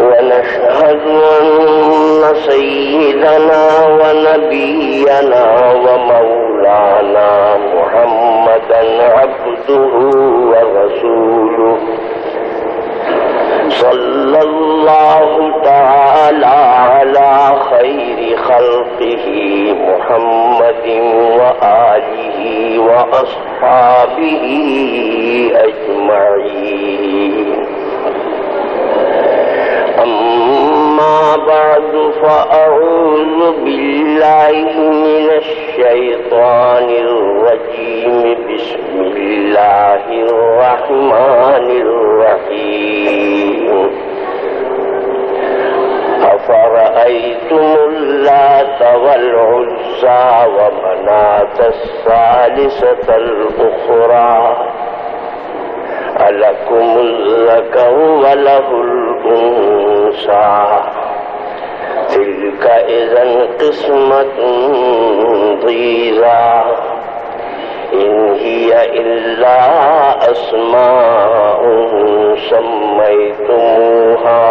ونشهد أن سيدنا ونبينا ومولانا محمدا عبده ورسوله. صلى الله تعالى على خير خلقه محمد وآله وأصحابه أجمعين. أما بعد، فأعوذ بالله من الشيطان الرجيم. بسم الله الرحمن الرحيم. أفرأيتم اللات والعزى ومناة الثالثة الأخرى؟ ألكم الذكر وله الأنثى. تلك إذا قسمة ضيزى. إن هي إلا أسماء سميتموها.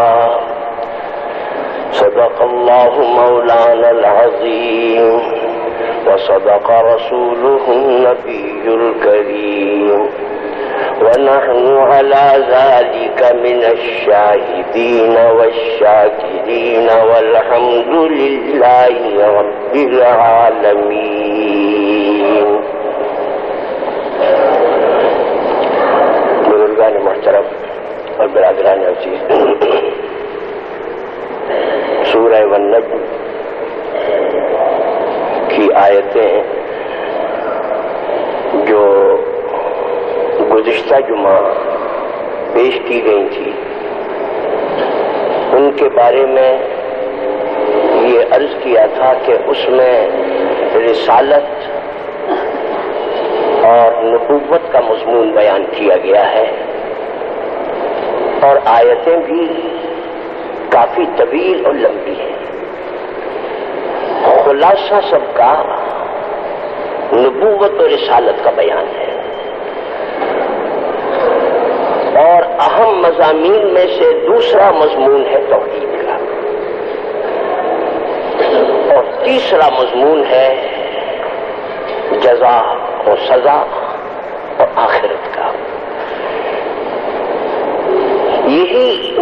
صدق الله مولانا العظيم. وصدق رسوله النبي الكريم. ونحن على ذلك من الشاهدين والشاكرين والحمد لله رب العالمين. بزرگان محترم اور برادران عزیز، سورہ والنجم کی آیتیں جو گزشتہ جمعہ پیش کی گئی تھی۔ ان کے بارے میں یہ عرض کیا تھا کہ اس میں رسالت اور نبوت کا مضمون بیان کیا گیا ہے اور آیتیں بھی کافی طویل اور لمبی ہیں۔ خلاصہ سب کا نبوت اور رسالت کا بیان ہے۔ اور اہم مضامین میں سے دوسرا مضمون ہے توحید کا۔ اور تیسرا مضمون ہے جزا اور سزا اور آخرت کا۔ یہی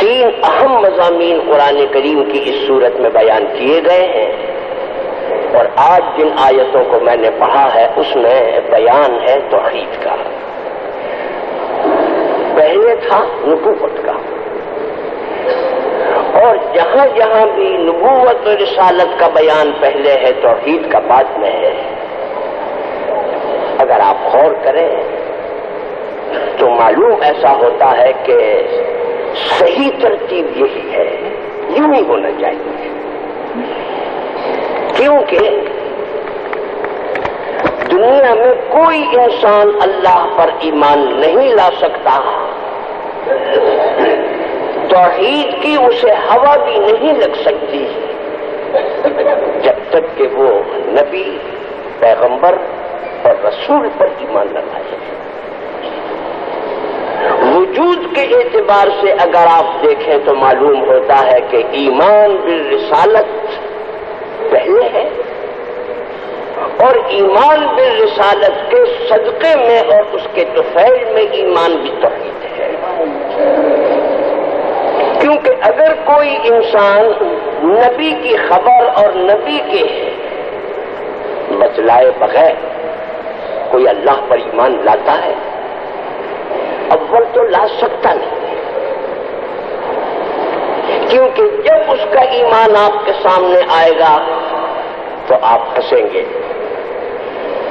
تین اہم مضامین قرآن کریم کی اس صورت میں بیان کیے گئے ہیں۔ اور آج جن آیتوں کو میں نے پڑھا ہے، اس میں بیان ہے توحید کا۔ پہلے تھا نبوت کا۔ اور جہاں جہاں بھی نبوت و رسالت کا بیان پہلے ہے، توحید کا بعد میں ہے۔ اگر آپ غور کریں، تو معلوم ایسا ہوتا ہے کہ صحیح ترتیب یہی ہے، یوں ہی ہونا چاہیے۔ کیونکہ دنیا میں کوئی انسان اللہ پر ایمان نہیں لا سکتا۔ توحید کی اسے ہوا بھی نہیں لگ سکتی۔ جب تک کہ وہ نبی، پیغمبر اور رسول پر ایمان نہ لائے۔ وجود کے اعتبار سے اگر آپ دیکھیں تو معلوم ہوتا ہے کہ ایمان بالرسالت پہلے ہے۔ اور ایمان بالرسالت کے صدقے میں اور اس کے توفیل میں ایمان بھی توحید ہے۔ کیونکہ اگر کوئی انسان نبی کی خبر اور نبی کے بتلائے بغیر کوئی اللہ پر ایمان لاتا ہے، اول تو لا سکتا نہیں۔ کیونکہ جب اس کا ایمان آپ کے سامنے آئے گا تو آپ ہنسیں گے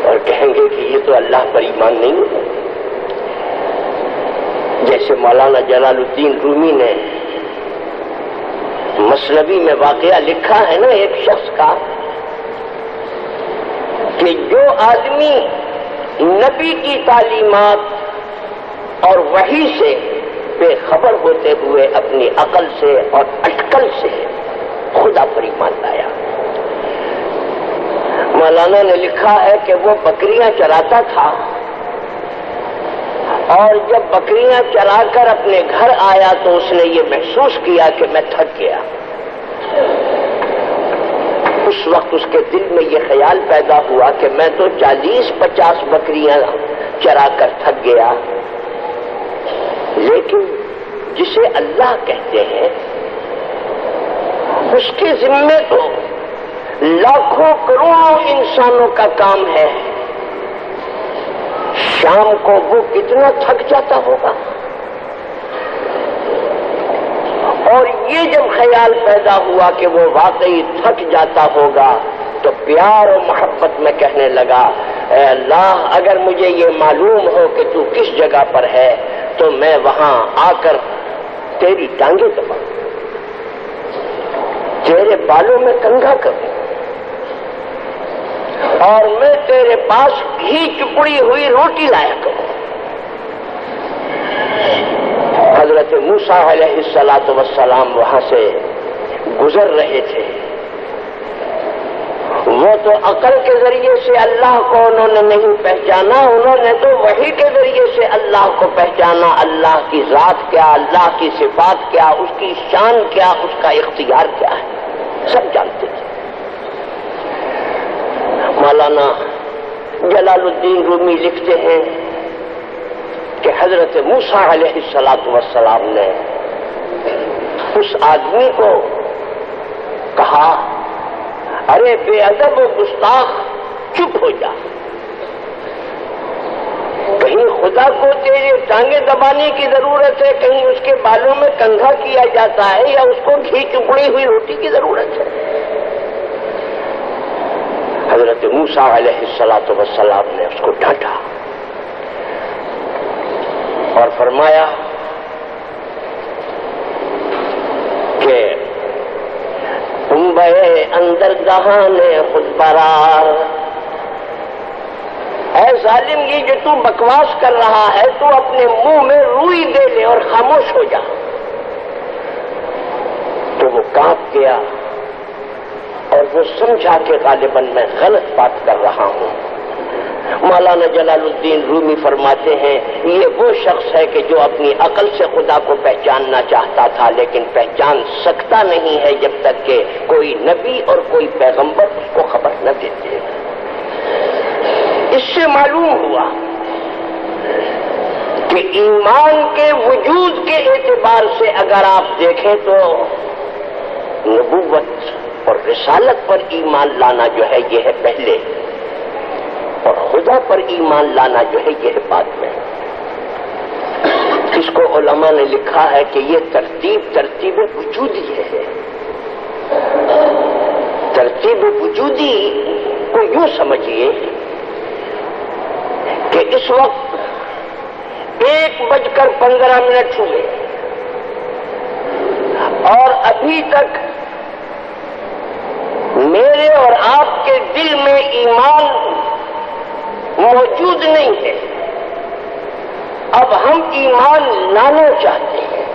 اور کہیں گے کہ یہ تو اللہ پر ایمان نہیں ہے۔ جیسے مولانا جلال الدین رومی نے مصنوی میں واقعہ لکھا ہے نا ایک شخص کا کہ جو آدمی نبی کی تعلیمات اور وہی سے بے خبر ہوتے ہوئے اپنی عقل سے اور اٹکل سے خدا پر ایمان لایا۔ مولانا نے لکھا ہے کہ وہ بکریاں چراتا تھا۔ اور جب بکریاں چلا کر اپنے گھر آیا تو اس نے یہ محسوس کیا کہ میں تھک گیا۔ اس وقت اس کے دل میں یہ خیال پیدا ہوا کہ میں تو چالیس پچاس بکریاں چرا کر تھک گیا۔ لیکن جسے اللہ کہتے ہیں، اس کے ذمے تو لاکھوں کروڑوں انسانوں کا کام ہے۔ شام کو وہ کتنا تھک جاتا ہوگا۔ اور یہ جب خیال پیدا ہوا کہ وہ واقعی تھک جاتا ہوگا، تو پیار و محبت میں کہنے لگا، اے اللہ، اگر مجھے یہ معلوم ہو کہ تو کس جگہ پر ہے، تو میں وہاں آ کر تیری ٹانگیں دبا تیرے بالوں میں کنگا کروں۔ اور میں تیرے پاس گھی چپڑی ہوئی روٹی لایا کروں حضرت موسا علیہ السلاط وسلام وہاں سے گزر رہے تھے۔ وہ تو عقل کے ذریعے سے اللہ کو انہوں نے نہیں پہچانا، انہوں نے تو وہی کے ذریعے سے اللہ کو پہچانا۔ اللہ کی ذات کیا، اللہ کی صفات کیا، اس کی شان کیا، اس کا اختیار کیا ہے۔ سب جانتے تھے۔ مولانا جلال الدین رومی لکھتے ہیں کہ حضرت موسا علیہ السلاط وسلام نے اس آدمی کو کہا، ارے بے ادب و گستاخ، چپ ہو جا۔ کہیں خدا کو تیرے ٹانگیں دبانے کی ضرورت ہے؟ کہیں اس کے بالوں میں کنگھا کیا جاتا ہے یا اس کو گھی چپڑی ہوئی روٹی کی ضرورت ہے؟ حضرت موسا علیہ السلاط وسلام نے اس کو ڈانٹا اور فرمایا کہ تم بے اندر گہانے خود برار اے ظالم یہ جو تم بکواس کر رہا ہے، تو اپنے منہ میں روئی دے لے اور خاموش ہو جا۔ تو وہ کانپ گیا۔ اور وہ سمجھا کہ غالباً میں غلط بات کر رہا ہوں۔ مولانا جلال الدین رومی فرماتے ہیں، یہ وہ شخص ہے کہ جو اپنی عقل سے خدا کو پہچاننا چاہتا تھا، لیکن پہچان سکتا نہیں ہے جب تک کہ کوئی نبی اور کوئی پیغمبر اس کو خبر نہ دیتے۔ اس سے معلوم ہوا کہ ایمان کے وجود کے اعتبار سے اگر آپ دیکھیں تو نبوت اور رسالت پر ایمان لانا جو ہے یہ ہے پہلے اور خدا پر ایمان لانا جو ہے یہ بات میں۔ اس کو علماء نے لکھا ہے کہ یہ ترتیب ترتیب وجودی ہے۔ ترتیب وجودی کو یوں سمجھیے کہ اس وقت ایک بج کر پندرہ منٹ ہوئے اور ابھی تک میرے اور آپ کے دل میں ایمان موجود نہیں ہے۔ اب ہم ایمان لانا چاہتے ہیں۔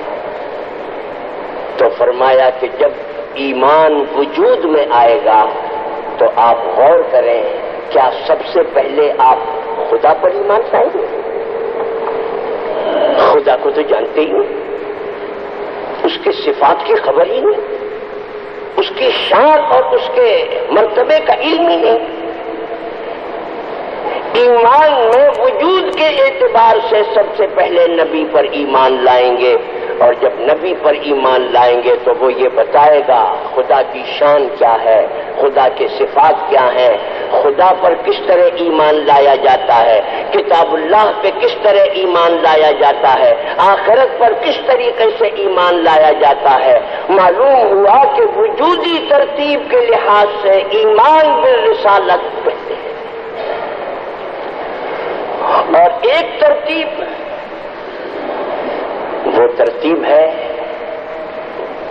تو فرمایا کہ جب ایمان وجود میں آئے گا تو آپ غور کریں کیا سب سے پہلے آپ خدا پر ایمان لائیں گے؟ خدا کو تو جانتے ہی نہیں۔ اس کے صفات کی خبر ہی نہیں۔ اس کی شان اور اس کے مرتبے کا علم ہی نہیں۔ ایمان میں وجود کے اعتبار سے سب سے پہلے نبی پر ایمان لائیں گے اور جب نبی پر ایمان لائیں گے تو وہ یہ بتائے گا، خدا کی شان کیا ہے؟ خدا کے صفات کیا ہیں؟ خدا پر کس طرح ایمان لایا جاتا ہے؟ کتاب اللہ پہ کس طرح ایمان لایا جاتا ہے؟ آخرت پر کس طریقے سے ایمان لایا جاتا ہے؟ معلوم ہوا کہ وجودی ترتیب کے لحاظ سے ایمان بالرسالت پہلے ہے اور ایک ترتیب، وہ ترتیب ہے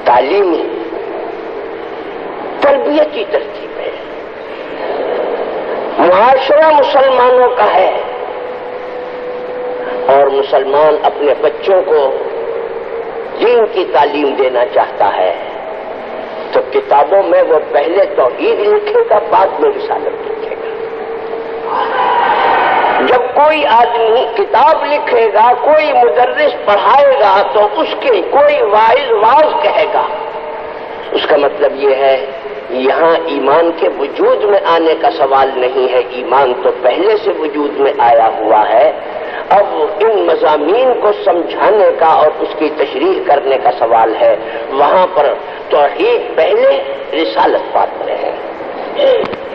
تعلیمی تربیتی ترتیب ہے۔ معاشرہ مسلمانوں کا ہے۔ اور مسلمان اپنے بچوں کو دین کی تعلیم دینا چاہتا ہے۔ تو کتابوں میں وہ پہلے تو عید لکھے گا، بعد میں رسالت لکھے گا۔ جب کوئی آدمی کتاب لکھے گا، کوئی مدرس پڑھائے گا، تو اس کے کوئی واحد واز کہے گا۔ اس کا مطلب یہ ہے یہاں ایمان کے وجود میں آنے کا سوال نہیں ہے۔ ایمان تو پہلے سے وجود میں آیا ہوا ہے۔ اب ان مضامین کو سمجھانے کا اور اس کی تشریح کرنے کا سوال ہے۔ وہاں پر توحید پہلے رسالت بات میں ہے۔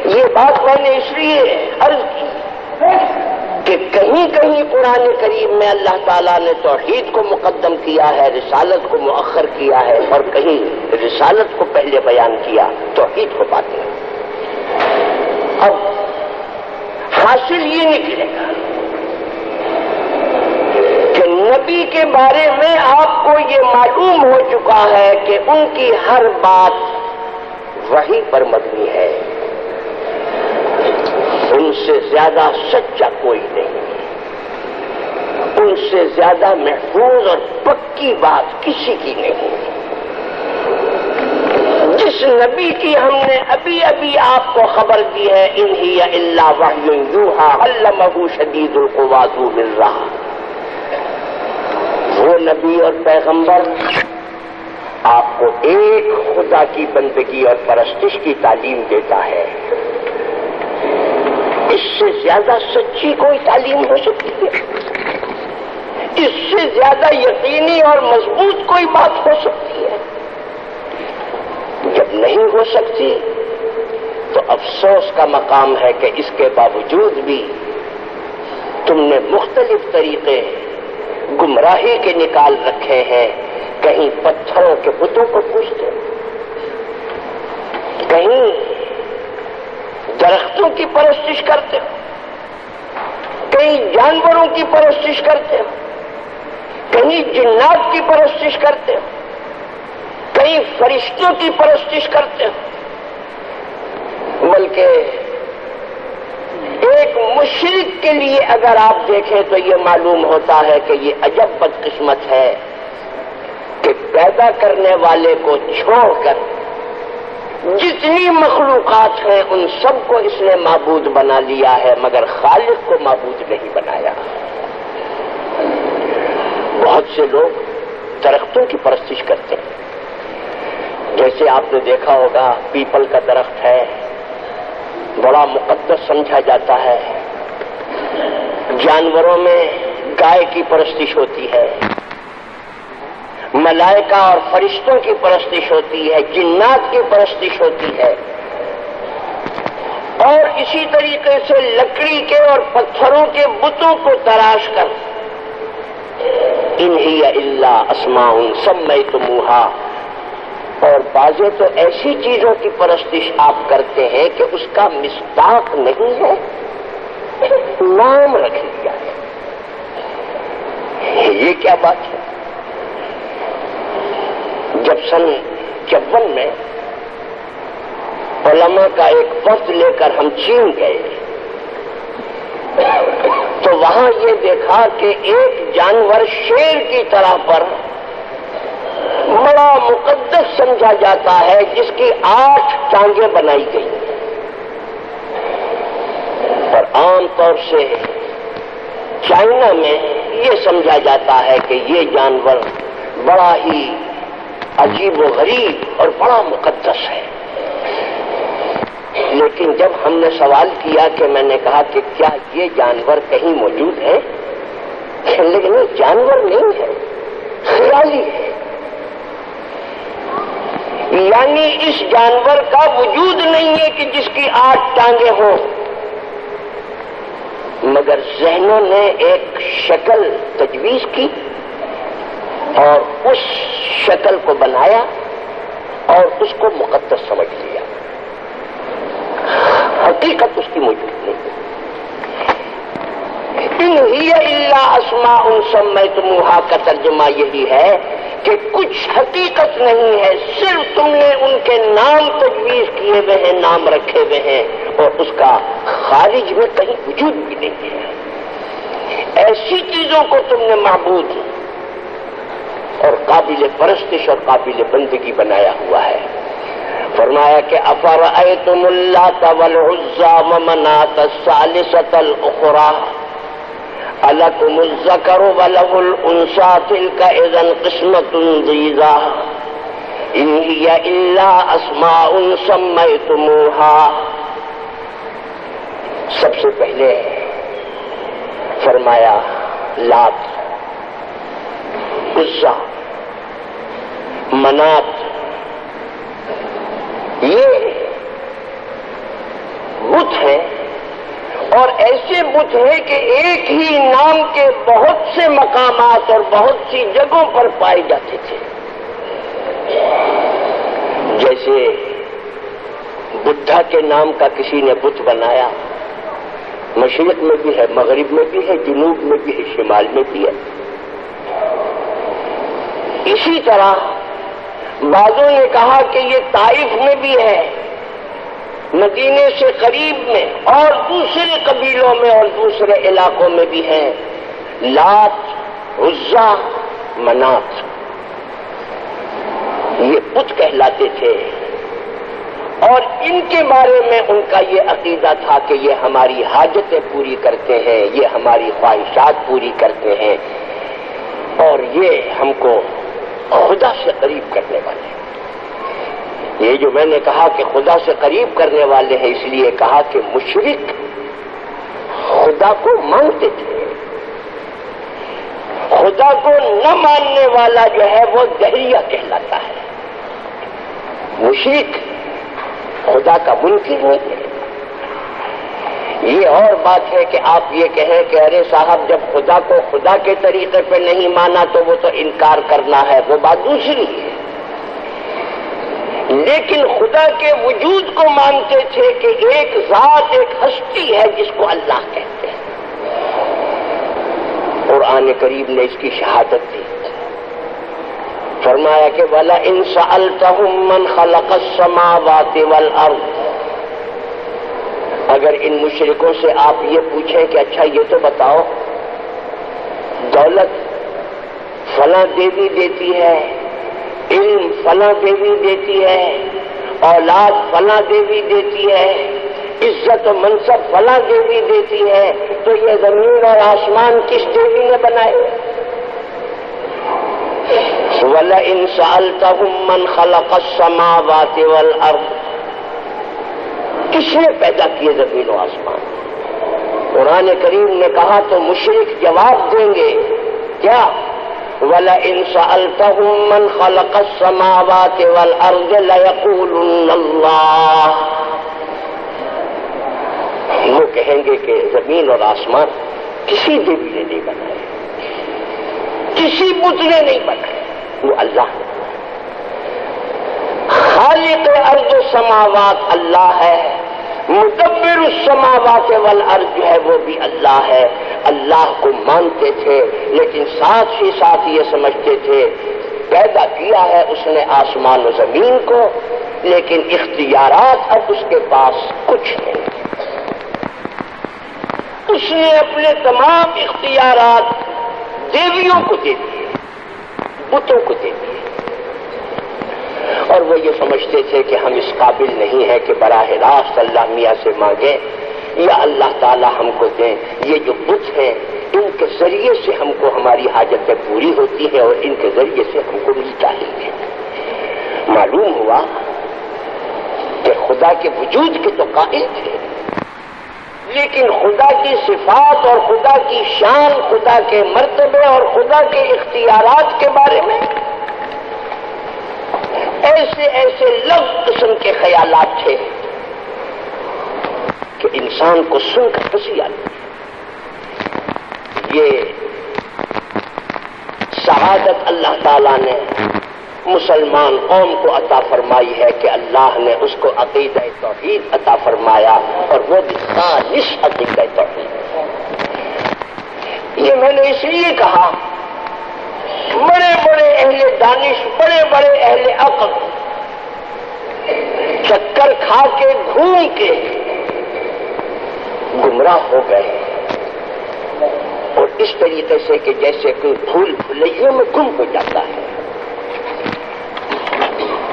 یہ بات میں نے اس لیے عرض کی۔ کہ کہیں کہیں قرآن کریم میں اللہ تعالیٰ نے توحید کو مقدم کیا ہے، رسالت کو مؤخر کیا ہے اور کہیں رسالت کو پہلے بیان کیا، توحید کو پاتے اب حاصل یہ نکلے گا کہ نبی کے بارے میں آپ کو یہ معلوم ہو چکا ہے کہ ان کی ہر بات وہی پر مبنی ہے۔ ان سے زیادہ سچا کوئی نہیں ان سے زیادہ محفوظ اور پکی بات کسی کی نہیں جس نبی کی ہم نے ابھی ابھی آپ کو خبر دی ہے انہی اللہ وحی یوہا علمہ شدید القوازو مل رہا وہ نبی اور پیغمبر آپ کو ایک خدا کی بندگی اور پرستش کی تعلیم دیتا ہے۔ اس سے زیادہ سچی کوئی تعلیم ہو سکتی ہے؟ اس سے زیادہ یقینی اور مضبوط کوئی بات ہو سکتی ہے؟ جب نہیں ہو سکتی، تو افسوس کا مقام ہے کہ اس کے باوجود بھی تم نے مختلف طریقے گمراہی کے نکال رکھے ہیں۔ کہیں پتھروں کے بتوں کو پوچھتے، کہیں درختوں کی پرستش کرتے ہو، کئی جانوروں کی پرستش کرتے ہو کہیں جنات کی پرستش کرتے ہو، کئی فرشتوں کی پرستش کرتے ہو۔ بلکہ ایک مشرق کے لیے اگر آپ دیکھیں تو یہ معلوم ہوتا ہے کہ یہ عجب بدقسمت ہے کہ پیدا کرنے والے کو چھوڑ کر جتنی مخلوقات ہیں، ان سب کو اس نے معبود بنا لیا ہے، مگر خالق کو معبود نہیں بنایا۔ بہت سے لوگ درختوں کی پرستش کرتے ہیں۔ جیسے آپ نے دیکھا ہوگا، پیپل کا درخت ہے۔ بڑا مقدس سمجھا جاتا ہے۔ جانوروں میں گائے کی پرستش ہوتی ہے۔ ملائکہ اور فرشتوں کی پرستش ہوتی ہے، جنات کی پرستش ہوتی ہے۔ اور اسی طریقے سے لکڑی کے اور پتھروں کے بتوں کو تراش کر۔ انہی اللہ اسماء سب میں تمہا اور بازے تو ایسی چیزوں کی پرستش آپ کرتے ہیں کہ اس کا مستاق نہیں ہے۔ نام رکھ لیا۔ ہے یہ کیا بات ہے؟ جب سن چون میں علماء کا ایک وقت لے کر ہم چین گئے، تو وہاں یہ دیکھا کہ ایک جانور شیر کی طرح پر بڑا مقدس سمجھا جاتا ہے، جس کی آٹھ ٹانگیں بنائی گئی اور عام طور سے چائنا میں یہ سمجھا جاتا ہے کہ یہ جانور بڑا ہی عجیب و غریب اور بڑا مقدس ہے۔ لیکن جب ہم نے سوال کیا کہ میں نے کہا کہ کیا یہ جانور کہیں موجود ہے لیکن یہ جانور نہیں ہے، خیالی ہے۔ یعنی اس جانور کا وجود نہیں ہے کہ جس کی آٹھ ٹانگیں ہوں۔ مگر ذہنوں نے ایک شکل تجویز کی۔ اور اس شکل کو بنایا اور اس کو مقدس سمجھ لیا۔ حقیقت اس کی موجود نہیں ان ہی اللہ اسما ان سب میں تمہا کا ترجمہ یہی ہے کہ کچھ حقیقت نہیں ہے، صرف تم نے ان کے نام تجویز کیے ہوئے ہیں، نام رکھے ہوئے ہیں۔ اور اس کا خارج میں کہیں وجود بھی نہیں ہے۔ ایسی چیزوں کو تم نے معبود اور قابل پرستش اور قابل بندگی بنایا ہوا ہے۔ فرمایا کہ افر اے تم اللہ طول عزا ممنات سالست الخرا الکم الزکر ولہ الانسا تلک اذن قسمت ضیزا ان ہی الا اسماء سمیتموها سب سے پہلے فرمایا، لات عزا منات یہ بت ہیں اور ایسے بت ہیں کہ ایک ہی نام کے بہت سے مقامات اور بہت سی جگہوں پر پائے جاتے تھے۔ جیسے بدھا کے نام کا کسی نے بت بنایا، مشرق میں بھی ہے، مغرب میں بھی ہے، جنوب میں بھی ہے، شمال میں بھی ہے۔ اسی طرح بعضوں نے کہا کہ یہ طائف میں بھی ہے، مدینے سے قریب میں اور دوسرے قبیلوں میں اور دوسرے علاقوں میں بھی ہیں۔ لات، عزا منات یہ بت کہلاتے تھے۔ اور ان کے بارے میں ان کا یہ عقیدہ تھا کہ یہ ہماری حاجتیں پوری کرتے ہیں، یہ ہماری خواہشات پوری کرتے ہیں۔ اور یہ ہم کو خدا سے قریب کرنے والے یہ جو میں نے کہا کہ خدا سے قریب کرنے والے ہیں، اس لیے کہا کہ مشرق خدا کو مانتے تھے۔ خدا کو نہ ماننے والا جو ہے، وہ دہیا کہلاتا ہے۔ مشرق خدا کا منکر نہیں ہے۔ یہ اور بات ہے کہ آپ یہ کہیں کہ ارے صاحب، جب خدا کو خدا کے طریقے پہ نہیں مانا تو وہ تو انکار کرنا ہے، وہ بات دوسری ہے۔ لیکن خدا کے وجود کو مانتے تھے کہ ایک ذات، ایک ہستی ہے جس کو اللہ کہتے ہیں۔ قرآن کریم نے اس کی شہادت دی۔ فرمایا کہ بلا انسا من خلق السماوات والارض اگر ان مشرکوں سے آپ یہ پوچھیں کہ اچھا یہ تو بتاؤ، دولت فلاں دیوی دیتی ہے، علم فلاں دیوی دیتی ہے، اولاد فلاں دیوی دیتی ہے، عزت و منصب فلاں دیوی دیتی ہے، تو یہ زمین اور آسمان کس دیوی نے بنائے؟ ولا ان سالتهم من خلق السماوات والارض کس نے پیدا کیے زمین و آسمان؟ قرآن کریم نے کہا، تو مشرق جواب دیں گے، کیا؟ ولا ان من خلق السماوات والارض ليقولن الله۔ وہ کہیں گے کہ زمین اور آسمان کسی دیوی نے نہیں بنائے، کسی بت نے نہیں بنائے، وہ اللہ نے خالق ارض و سماوات اللہ ہے، مدبر السماوات والارض جو ہے وہ بھی اللہ ہے۔ اللہ کو مانتے تھے، لیکن ساتھ ہی ساتھ یہ سمجھتے تھے، پیدا کیا ہے اس نے آسمان و زمین کو، لیکن اختیارات اب اس کے پاس کچھ نہیں اس نے اپنے تمام اختیارات دیویوں کو دے دیے، بتوں کو دے دیے۔ اور وہ یہ سمجھتے تھے کہ ہم اس قابل نہیں ہیں کہ براہ راست اللہ میاں سے مانگیں یا اللہ تعالی ہم کو دیں۔ یہ جو بت ہیں، ان کے ذریعے سے ہم کو ہماری حاجتیں پوری ہوتی ہیں اور ان کے ذریعے سے ہم کو ملتا ہی ہے۔ معلوم ہوا کہ خدا کے وجود کے تو قائل تھے، لیکن خدا کی صفات اور خدا کی شان، خدا کے مرتبے اور خدا کے اختیارات کے بارے میں ایسے ایسے لگ قسم کے خیالات تھے کہ انسان کو سن کر خوشی آتی یہ شہادت اللہ تعالی نے مسلمان قوم کو عطا فرمائی ہے کہ اللہ نے اس کو عقید توحید عطا فرمایا اور وہ بھی خالص عقید توحید۔ یہ میں نے اس لیے کہا بڑے بڑے اہل دانش، بڑے بڑے اہل عقل۔ چکر کھا کے، گھوم کے گمراہ ہو گئے۔ اور اس طریقے سے کہ جیسے کوئی پھول پھلیوں میں گم ہو جاتا ہے۔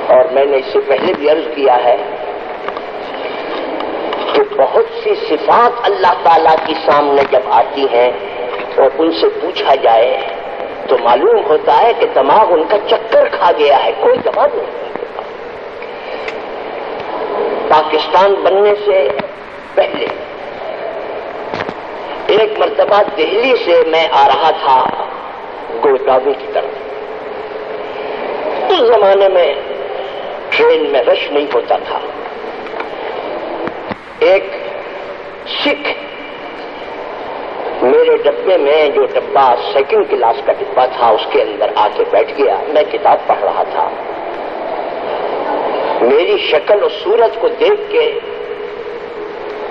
اور میں نے اس سے پہلے بھی عرض کیا ہے کہ بہت سی صفات اللہ تعالی کی سامنے جب آتی ہیں اور ان سے پوچھا جائے تو معلوم ہوتا ہے کہ دماغ ان کا چکر کھا گیا ہے، کوئی جواب نہیں۔ پاکستان بننے سے پہلے ایک مرتبہ دہلی سے میں آ رہا تھا گڑگاوی کی طرف۔ اس زمانے میں ٹرین میں رش نہیں ہوتا تھا۔ ایک سکھ میرے ڈبے میں جو ڈبہ سیکنڈ کلاس کا ڈبہ تھا، اس کے اندر آ کے بیٹھ گیا۔ میں کتاب پڑھ رہا تھا۔ میری شکل اور صورت کو دیکھ کے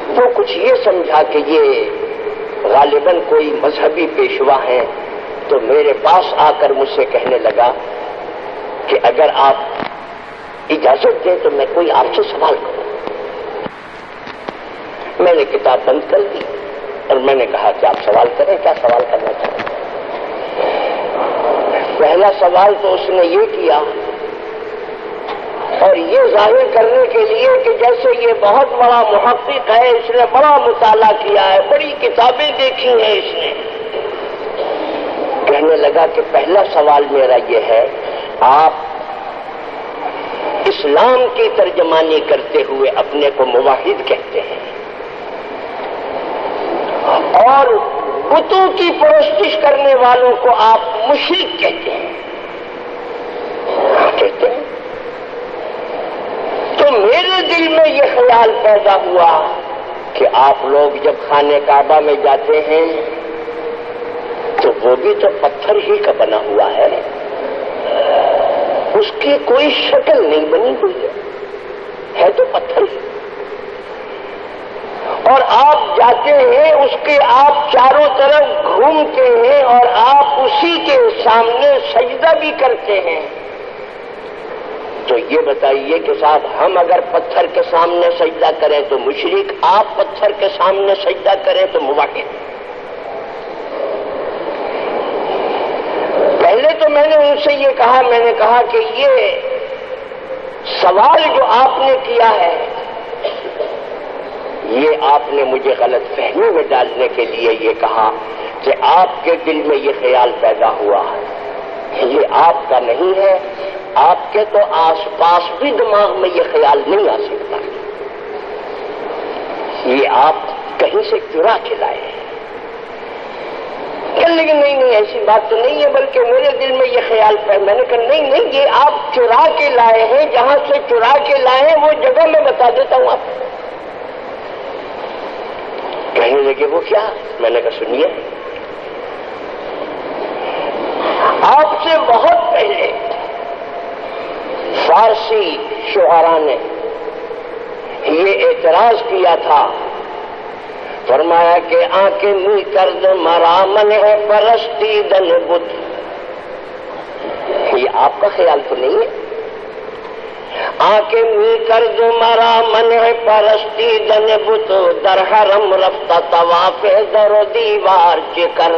وہ کچھ یہ سمجھا کہ یہ غالباً کوئی مذہبی پیشوا ہے تو میرے پاس آ کر مجھ سے کہنے لگا کہ اگر آپ اجازت دیں تو میں کوئی آپ سے سوال کروں۔ میں نے کتاب بند کر دی۔ اور میں نے کہا کہ آپ سوال کریں، کیا سوال کرنا چاہتے پہلا سوال تو اس نے یہ کیا، اور یہ ظاہر کرنے کے لیے کہ جیسے یہ بہت بڑا محقق ہے، اس نے بڑا مطالعہ کیا ہے، بڑی کتابیں دیکھی ہیں اس نے۔ کہنے لگا کہ پہلا سوال میرا یہ ہے، آپ اسلام کی ترجمانی کرتے ہوئے اپنے کو مواحد کہتے ہیں۔ اور بتوں کی پرستش کرنے والوں کو آپ مشرق کہتے ہیں۔ کہتے ہیں؟ تو میرے دل میں یہ خیال پیدا ہوا کہ آپ لوگ جب خانے کعبہ میں جاتے ہیں، تو وہ بھی تو پتھر ہی کا بنا ہوا ہے۔ اس کی کوئی شکل نہیں بنی ہوئی ہے تو پتھر ہی۔ اور آپ جاتے ہیں، اس کے آپ چاروں طرف گھومتے ہیں اور آپ اسی کے سامنے سجدہ بھی کرتے ہیں۔ تو یہ بتائیے کہ صاحب، ہم اگر پتھر کے سامنے سجدہ کریں تو مشرق آپ پتھر کے سامنے سجدہ کریں تو مواقع پہلے تو میں نے ان سے یہ کہا، میں نے کہا کہ یہ سوال جو آپ نے کیا ہے یہ آپ نے مجھے غلط فہمی میں ڈالنے کے لیے یہ کہا کہ آپ کے دل میں یہ خیال پیدا ہوا یہ آپ کا نہیں ہے۔ آپ کے تو آس پاس بھی دماغ میں یہ خیال نہیں آ سکتا۔ یہ آپ کہیں سے چرا کے لائے لیکن نہیں نہیں، ایسی بات تو نہیں ہے، بلکہ میرے دل میں یہ خیال پہ میں نے کہا، نہیں نہیں، یہ آپ چرا کے لائے ہیں۔ جہاں سے چرا کے لائے ہیں، وہ جگہ میں بتا دیتا ہوں آپ کو۔ کہنے لگے وہ کیا؟ میں نے کہا، سنیے۔ آپ سے بہت پہلے فارسی شعرا نے یہ اعتراض کیا تھا، فرمایا کہ آنکھیں می کرد مرا من ہے پرستی دن بدھ یہ آپ کا خیال تو نہیں ہے؟ آنکھیں می کرد مرا من پرستی دن بت، در حرم رفتہ طواف در و دیوار چکر۔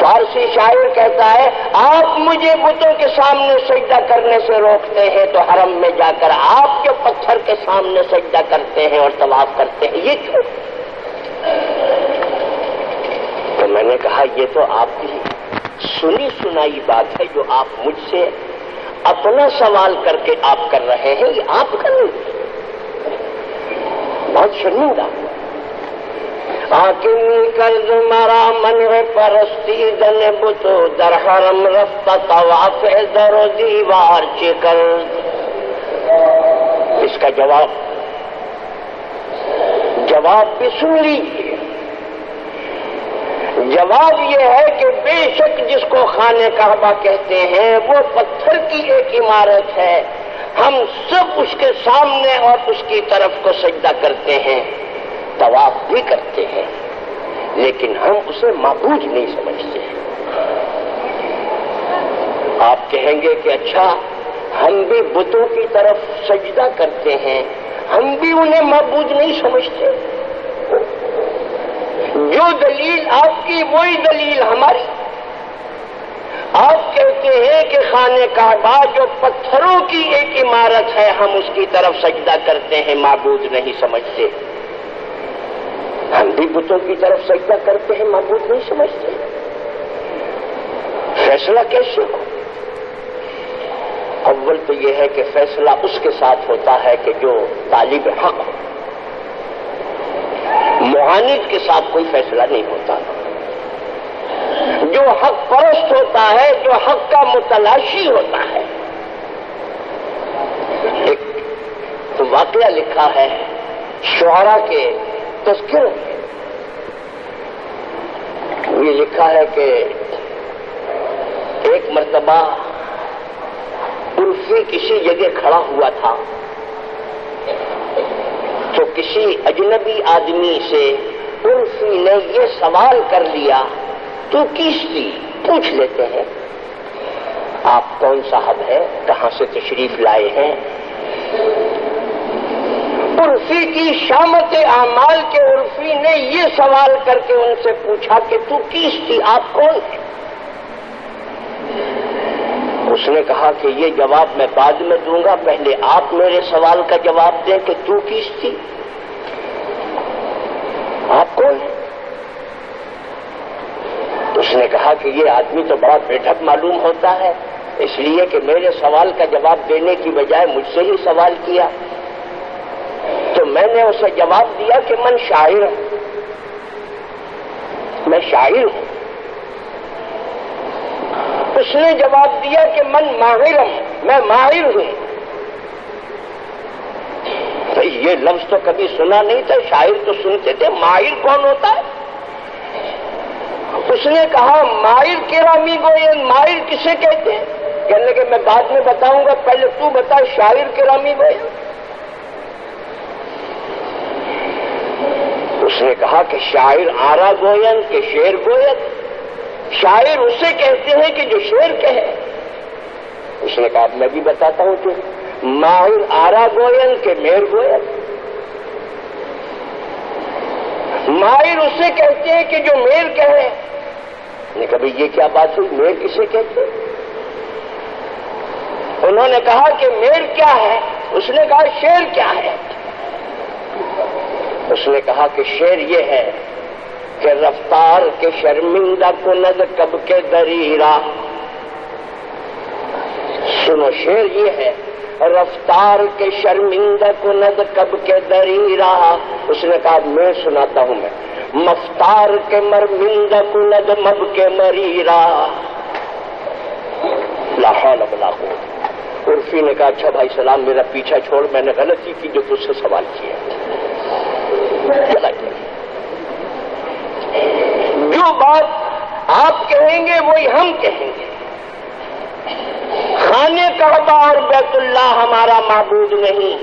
فارسی شاعر کہتا ہے، آپ مجھے بتوں کے سامنے سجدہ کرنے سے روکتے ہیں تو حرم میں جا کر آپ کے پتھر کے سامنے سجدہ کرتے ہیں اور طواف کرتے ہیں۔ یہ کیوں؟ تو میں نے کہا، یہ تو آپ کی سنی سنائی بات ہے جو آپ مجھ سے اپنا سوال کر کے آپ کر رہے ہیں، یہ آپ کا نہیں۔ بہت شرمندہ۔ حاکمی کرد مرا من پرستی دن بتو در حرم رفتا طواف در و دیوار چکر۔ اس کا جواب۔ جواب بھی سن لیجیے جواب یہ ہے کہ بے شک جس کو خانے کعبہ کہتے ہیں، وہ پتھر کی ایک عمارت ہے۔ ہم سب اس کے سامنے اور اس کی طرف کو سجدہ کرتے ہیں، طواف بھی کرتے ہیں، لیکن ہم اسے معبود نہیں سمجھتے۔ آپ کہیں گے کہ اچھا ہم بھی بتوں کی طرف سجدہ کرتے ہیں، ہم بھی انہیں معبود نہیں سمجھتے۔ دلیل آپ کی وہی دلیل ہماری۔ آپ کہتے ہیں کہ خانے کعبہ جو پتھروں کی ایک عمارت ہے، ہم اس کی طرف سجدہ کرتے ہیں، معبود نہیں سمجھتے۔ ہم بھی بتوں کی طرف سجدہ کرتے ہیں، معبود نہیں سمجھتے۔ فیصلہ کیسے ہو؟ اول تو یہ ہے کہ فیصلہ اس کے ساتھ ہوتا ہے کہ جو طالب حق ہو۔ معاند کے ساتھ کوئی فیصلہ نہیں ہوتا۔ جو حق پرست ہوتا ہے، جو حق کا متلاشی ہوتا ہے۔ ایک واقعہ لکھا ہے شعرا کے تذکر یہ لکھا ہے کہ ایک مرتبہ عرفی کسی جگہ کھڑا ہوا تھا۔ تو کسی اجنبی آدمی سے عرفی نے یہ سوال کر لیا، تو کس تھی پوچھ لیتے ہیں۔ آپ کون صاحب ہے کہاں سے تشریف لائے ہیں؟ عرفی کی شامت اعمال کے عرفی نے یہ سوال کر کے ان سے پوچھا کہ تو کس تھی آپ کون ہے اس نے کہا کہ یہ جواب میں بعد میں دوں گا۔ پہلے آپ میرے سوال کا جواب دیں کہ تو کس تھی؟ آپ کون ہے اس نے کہا کہ یہ آدمی تو بڑا بیٹھک معلوم ہوتا ہے، اس لیے کہ میرے سوال کا جواب دینے کی بجائے مجھ سے ہی سوال کیا۔ تو میں نے اسے جواب دیا کہ من شاعر ہوں۔ میں شاعر ہوں۔ اس نے جواب دیا کہ من ماہر ہوں میں ماہر ہوں۔ یہ لفظ تو کبھی سنا نہیں تھا، شاعر تو سنتے تھے، ماہر کون ہوتا ہے؟ اس نے کہا، ماہر کرامی گوئن ماہر کسے کہتے ہیں؟ کہنے کہ میں بعد میں بتاؤں گا، پہلے تو بتا، شاعر کرامی گوئن اس نے کہا کہ شاعر آرا گوئن کہ شیر گوئن شاعر اسے کہتے ہیں کہ جو شیر کہے۔ اس نے کہا میں بھی بتاتا ہوں کہ ماہر آرا گوئن کے میر گوئن ماہر اسے کہتے ہیں کہ جو میر کہے۔ نے کہا یہ کیا بات ہوئی؟ میر کسے کہتے انہوں نے کہا کہ میر کیا ہے؟ اس نے کہا شیر کیا ہے؟ اس نے کہا کہ شیر یہ ہے کہ رفتار کے شرمندہ کند کب کے دریرا سنو شیر یہ ہے، رفتار کے شرمندہ کند کب کے دریرا اس نے کہا، میں سناتا ہوں میں۔ مفتار کے مرمندہ کند مب کے مریرا لاہور لاہور عرفی نے کہا اچھا بھائی سلام، میرا پیچھا چھوڑ، میں نے غلطی کی جو تجھ سے سوال کیا۔ چلا گیا جو بات آپ کہیں گے وہی ہم کہیں گے۔ خانے کعبہ اور بیت اللہ ہمارا معبود نہیں۔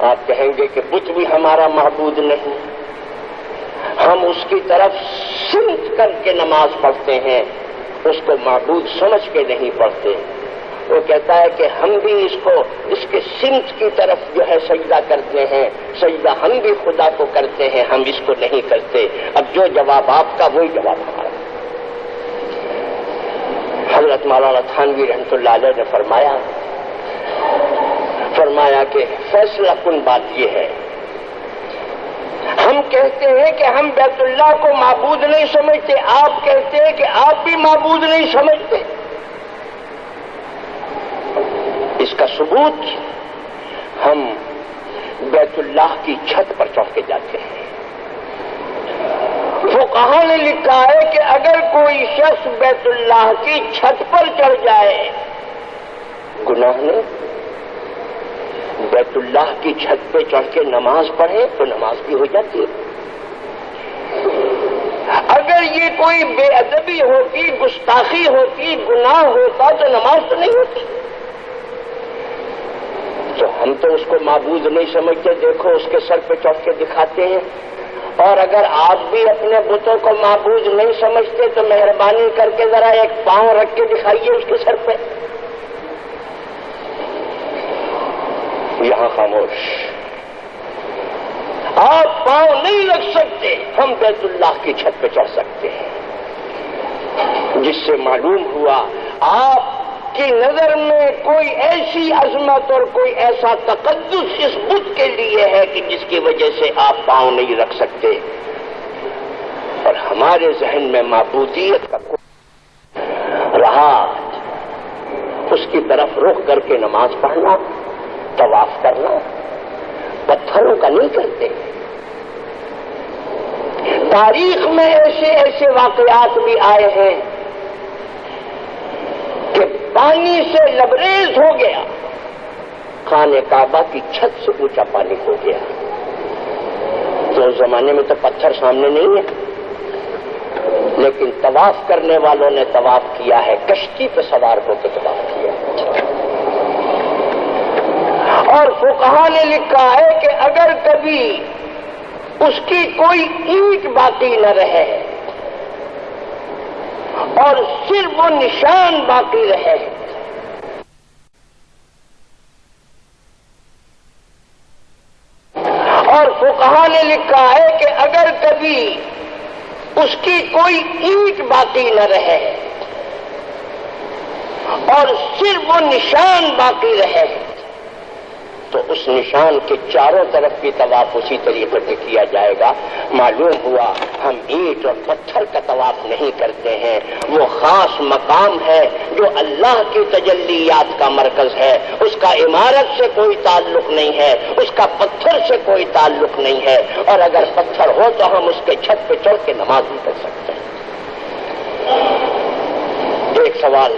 آپ کہیں گے کہ بت بھی ہمارا معبود نہیں۔ ہم اس کی طرف سمت کر کے نماز پڑھتے ہیں، اس کو معبود سمجھ کے نہیں پڑھتے۔ وہ کہتا ہے کہ ہم بھی اس کو، اس کے سمت کی طرف جو ہے سجدہ کرتے ہیں۔ سجدہ ہم بھی خدا کو کرتے ہیں، ہم اس کو نہیں کرتے۔ اب جو جواب آپ کا، وہی جواب ہمارا۔ حضرت مولانا تھانوی رحمت اللہ علیہ نے فرمایا فرمایا کہ فیصلہ کن بات یہ ہے۔ ہم کہتے ہیں کہ ہم بیت اللہ کو معبود نہیں سمجھتے، آپ کہتے ہیں کہ آپ بھی معبود نہیں سمجھتے اس کا ثبوت، ہم بیت اللہ کی چھت پر چڑھ کے جاتے ہیں۔ وہ کہاں نے لکھا ہے کہ اگر کوئی شخص بیت اللہ کی چھت پر چڑھ جائے، گناہ نے بیت اللہ کی چھت پہ چڑھ کے نماز پڑھے تو نماز بھی ہو جاتی ہے۔ اگر یہ کوئی بے ادبی ہوتی، گستاخی ہوتی، گناہ ہوتا تو نماز تو نہیں ہوتی۔ ہم تو اس کو معبود نہیں سمجھتے، دیکھو اس کے سر پہ چڑھ کے دکھاتے ہیں۔ اور اگر آپ بھی اپنے بتوں کو معبود نہیں سمجھتے، تو مہربانی کر کے ذرا ایک پاؤں رکھ کے دکھائیے اس کے سر پہ۔ یہاں خاموش۔ آپ پاؤں نہیں رکھ سکتے، ہم بیت اللہ کی چھت پہ چڑھ سکتے ہیں۔ جس سے معلوم ہوا، آپ کی نظر میں کوئی ایسی عظمت اور کوئی ایسا تقدس اس بدھ کے لیے ہے کہ جس کی وجہ سے آپ پاؤں نہیں رکھ سکتے۔ اور ہمارے ذہن میں معبودیت کا رہا اس کی طرف رخ کر کے نماز پڑھنا، طواف کرنا، پتھروں کا نہیں کرتے۔ تاریخ میں ایسے ایسے واقعات بھی آئے ہیں کہ پانی سے لبریز ہو گیا۔ خانے کعبہ کی چھت سے اونچا پانی ہو گیا۔ تو اس زمانے میں تو پتھر سامنے نہیں ہے۔ لیکن طواف کرنے والوں نے طواف کیا ہے۔ کشتی پہ سوار ہو کے طواف کیا اور فکہ نے لکھا ہے کہ اگر کبھی اس کی کوئی اینٹ باقی نہ رہے اور صرف وہ نشان باقی رہے۔ اور فکہ نے لکھا ہے کہ اگر کبھی اس کی کوئی اینٹ باقی نہ رہے اور صرف وہ نشان باقی رہے۔ تو اس نشان کے چاروں طرف کی طواف اسی طریقے سے کیا جائے گا۔ معلوم ہوا ہم اینٹ اور پتھر کا طواف نہیں کرتے ہیں۔ وہ خاص مقام ہے جو اللہ کی تجلیات کا مرکز ہے۔ اس کا عمارت سے کوئی تعلق نہیں ہے۔ اس کا پتھر سے کوئی تعلق نہیں ہے۔ اور اگر پتھر ہو تو ہم اس کے چھت پہ چڑھ کے نماز بھی کر سکتے ہیں۔ ایک سوال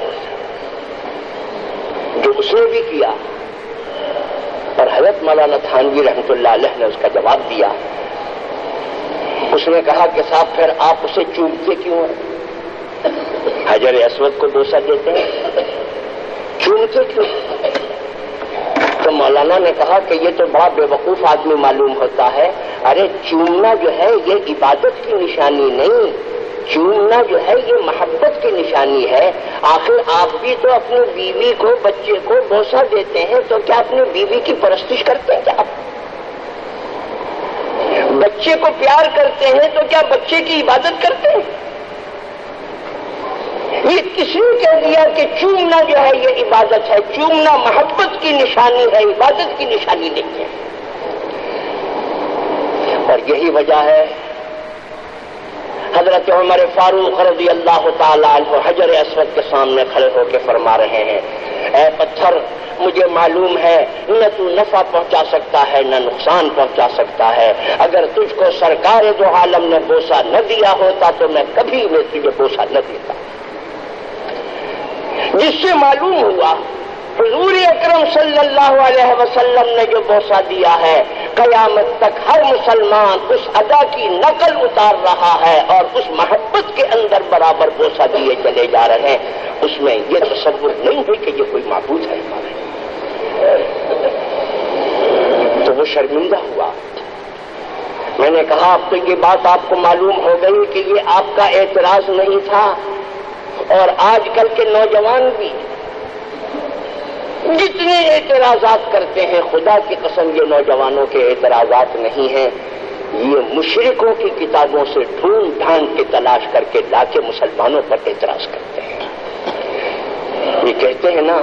جو اس نے بھی کیا۔ اور حضرت مولانا تھانوی رحمت اللہ علیہ نے اس کا جواب دیا۔ اس نے کہا کہ صاحب پھر آپ اسے چومتے کیوں ہیں؟ حجر اسود کو دوسا دیتے ہیں۔ چومتے کیوں؟ تو مولانا نے کہا کہ یہ تو بڑا بے وقوف آدمی معلوم ہوتا ہے۔ ارے، چومنا جو ہے، یہ عبادت کی نشانی نہیں۔ چومنا جو ہے یہ محبت کی نشانی ہے۔ آخر آپ بھی تو اپنی بیوی کو، بچے کو بوسا دیتے ہیں، تو کیا اپنی بیوی کی پرستش کرتے ہیں کیا بچے کو پیار کرتے ہیں تو کیا بچے کی عبادت کرتے ہیں؟ یہ کسی نے کہہ دیا کہ چومنا جو ہے یہ عبادت ہے، چومنا محبت کی نشانی ہے، عبادت کی نشانی نہیں ہے۔ اور یہی وجہ ہے حضرت عمر فاروق رضی اللہ تعالیٰ عنہ حجر اسود کے سامنے کھڑے ہو کے فرما رہے ہیں۔ اے پتھر، مجھے معلوم ہے، نہ تو نفع پہنچا سکتا ہے، نہ نقصان پہنچا سکتا ہے۔ اگر تجھ کو سرکار دو عالم نے بوسا نہ دیا ہوتا تو میں کبھی میں تجھے بوسا نہ دیتا۔ جس سے معلوم ہوا، حضور اکرم صلی اللہ علیہ وسلم نے جو بوسا دیا ہے قیامت تک ہر مسلمان اس ادا کی نقل اتار رہا ہے اور اس محبت کے اندر برابر بوسا دیے چلے جا رہے ہیں۔ اس میں یہ تصور نہیں ہے کہ یہ کوئی معبود ہے۔ تو وہ شرمندہ ہوا۔ میں نے کہا، اب تو یہ بات آپ کو معلوم ہو گئی کہ یہ آپ کا اعتراض نہیں تھا۔ اور آج کل کے نوجوان بھی جتنے اعتراضات کرتے ہیں، خدا کی قسم یہ نوجوانوں کے اعتراضات نہیں ہیں۔ یہ مشرقوں کی کتابوں سے ڈھونڈ ڈھانڈ کے تلاش کر کے لا کے مسلمانوں پر اعتراض کرتے ہیں۔ یہ کہتے ہیں نا،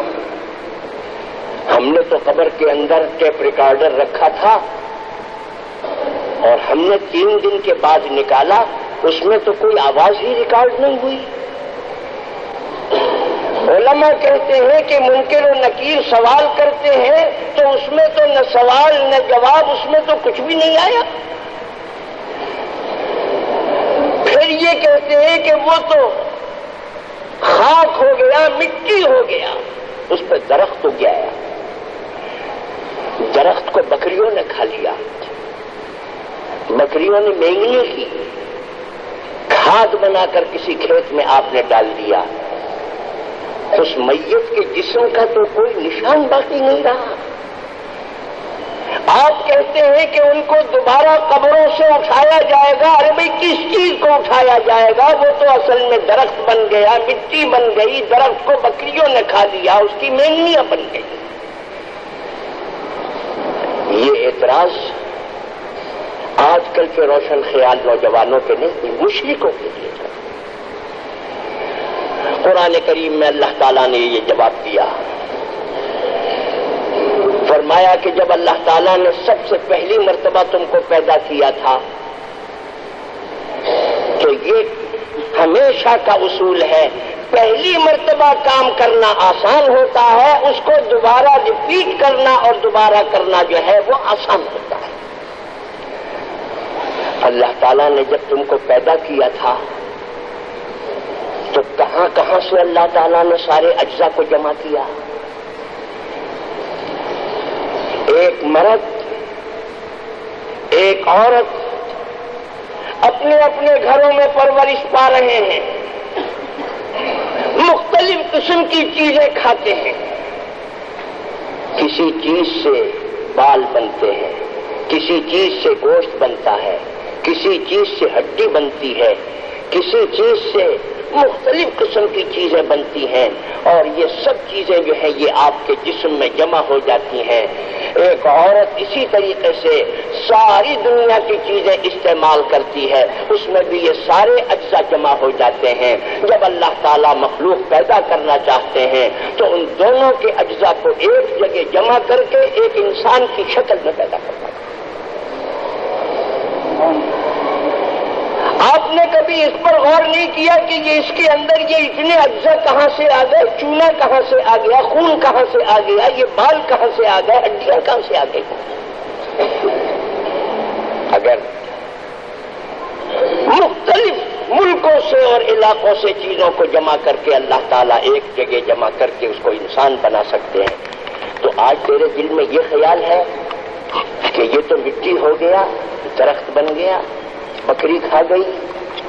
ہم نے تو قبر کے اندر ٹیپ ریکارڈر رکھا تھا اور ہم نے تین دن کے بعد نکالا، اس میں تو کوئی آواز ہی ریکارڈ نہیں ہوئی۔ علماء کہتے ہیں کہ منکر و نکیر سوال کرتے ہیں تو اس میں تو نہ سوال نہ جواب، اس میں تو کچھ بھی نہیں آیا۔ پھر یہ کہتے ہیں کہ وہ تو خاک ہو گیا، مٹی ہو گیا، اس پہ درخت ہو گیا۔ درخت کو بکریوں نے کھا لیا۔ بکریوں نے مینگنی کی۔ کھاد بنا کر کسی کھیت میں آپ نے ڈال دیا۔ اس میت کے جسم کا تو کوئی نشان باقی نہیں رہا۔ آپ کہتے ہیں کہ ان کو دوبارہ قبروں سے اٹھایا جائے گا ارے بھائی کس چیز کو اٹھایا جائے گا؟ وہ تو اصل میں درخت بن گیا، مٹی بن گئی، درخت کو بکریوں نے کھا دیا، اس کی مینگنیاں بن گئی۔ یہ اعتراض آج کل کے روشن خیال نوجوانوں کے لیے مشرقوں کے لیے۔ قرآن کریم میں اللہ تعالیٰ نے یہ جواب دیا۔ فرمایا کہ جب اللہ تعالیٰ نے سب سے پہلی مرتبہ تم کو پیدا کیا تھا، تو یہ ہمیشہ کا اصول ہے، پہلی مرتبہ کام کرنا آسان ہوتا ہے، اس کو دوبارہ ریپیٹ کرنا اور دوبارہ کرنا جو ہے وہ آسان ہوتا ہے۔ اللہ تعالیٰ نے جب تم کو پیدا کیا تھا تو کہاں کہاں سے اللہ تعالیٰ نے سارے اجزاء کو جمع کیا؟ ایک مرد، ایک عورت اپنے اپنے گھروں میں پرورش پا رہے ہیں۔ مختلف قسم کی چیزیں کھاتے ہیں۔ کسی چیز سے بال بنتے ہیں، کسی چیز سے گوشت بنتا ہے، کسی چیز سے ہڈی بنتی ہے، کسی چیز سے مختلف قسم کی چیزیں بنتی ہیں اور یہ سب چیزیں جو ہیں یہ آپ کے جسم میں جمع ہو جاتی ہیں۔ ایک عورت اسی طریقے سے ساری دنیا کی چیزیں استعمال کرتی ہے۔ اس میں بھی یہ سارے اجزاء جمع ہو جاتے ہیں۔ جب اللہ تعالیٰ مخلوق پیدا کرنا چاہتے ہیں تو ان دونوں کے اجزاء کو ایک جگہ جمع کر کے ایک انسان کی شکل میں پیدا کرتا ہے آپ نے کبھی اس پر غور نہیں کیا کہ یہ اس کے اندر یہ اتنے اجزاء کہاں سے آ گئے؟ چونا کہاں سے آ گیا؟ خون کہاں سے آ گیا؟ یہ بال کہاں سے آ گئے؟ ہڈیاں کہاں سے آ گئی اگر مختلف ملکوں سے اور علاقوں سے چیزوں کو جمع کر کے اللہ تعالیٰ ایک جگہ جمع کر کے اس کو انسان بنا سکتے ہیں، تو آج تیرے دل میں یہ خیال ہے کہ یہ تو مٹی ہو گیا، درخت بن گیا بکری کھا گئی،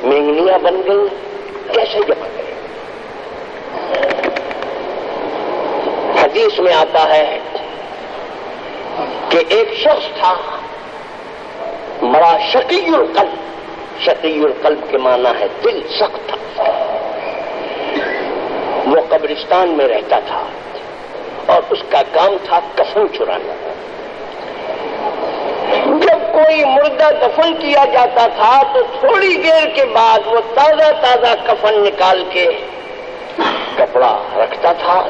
مینگنیاں بن گئی کیسے جمع کرے حدیث میں آتا ہے کہ ایک شخص تھا، مرا شقی القلب شقی القلب کے معنی ہے دل سخت تھا۔ وہ قبرستان میں رہتا تھا اور اس کا کام تھا کفن چرانا۔ جب کوئی مردہ دفن کیا جاتا تھا تو تھوڑی دیر کے بعد وہ تازہ تازہ کفن نکال کے کپڑا رکھتا تھا۔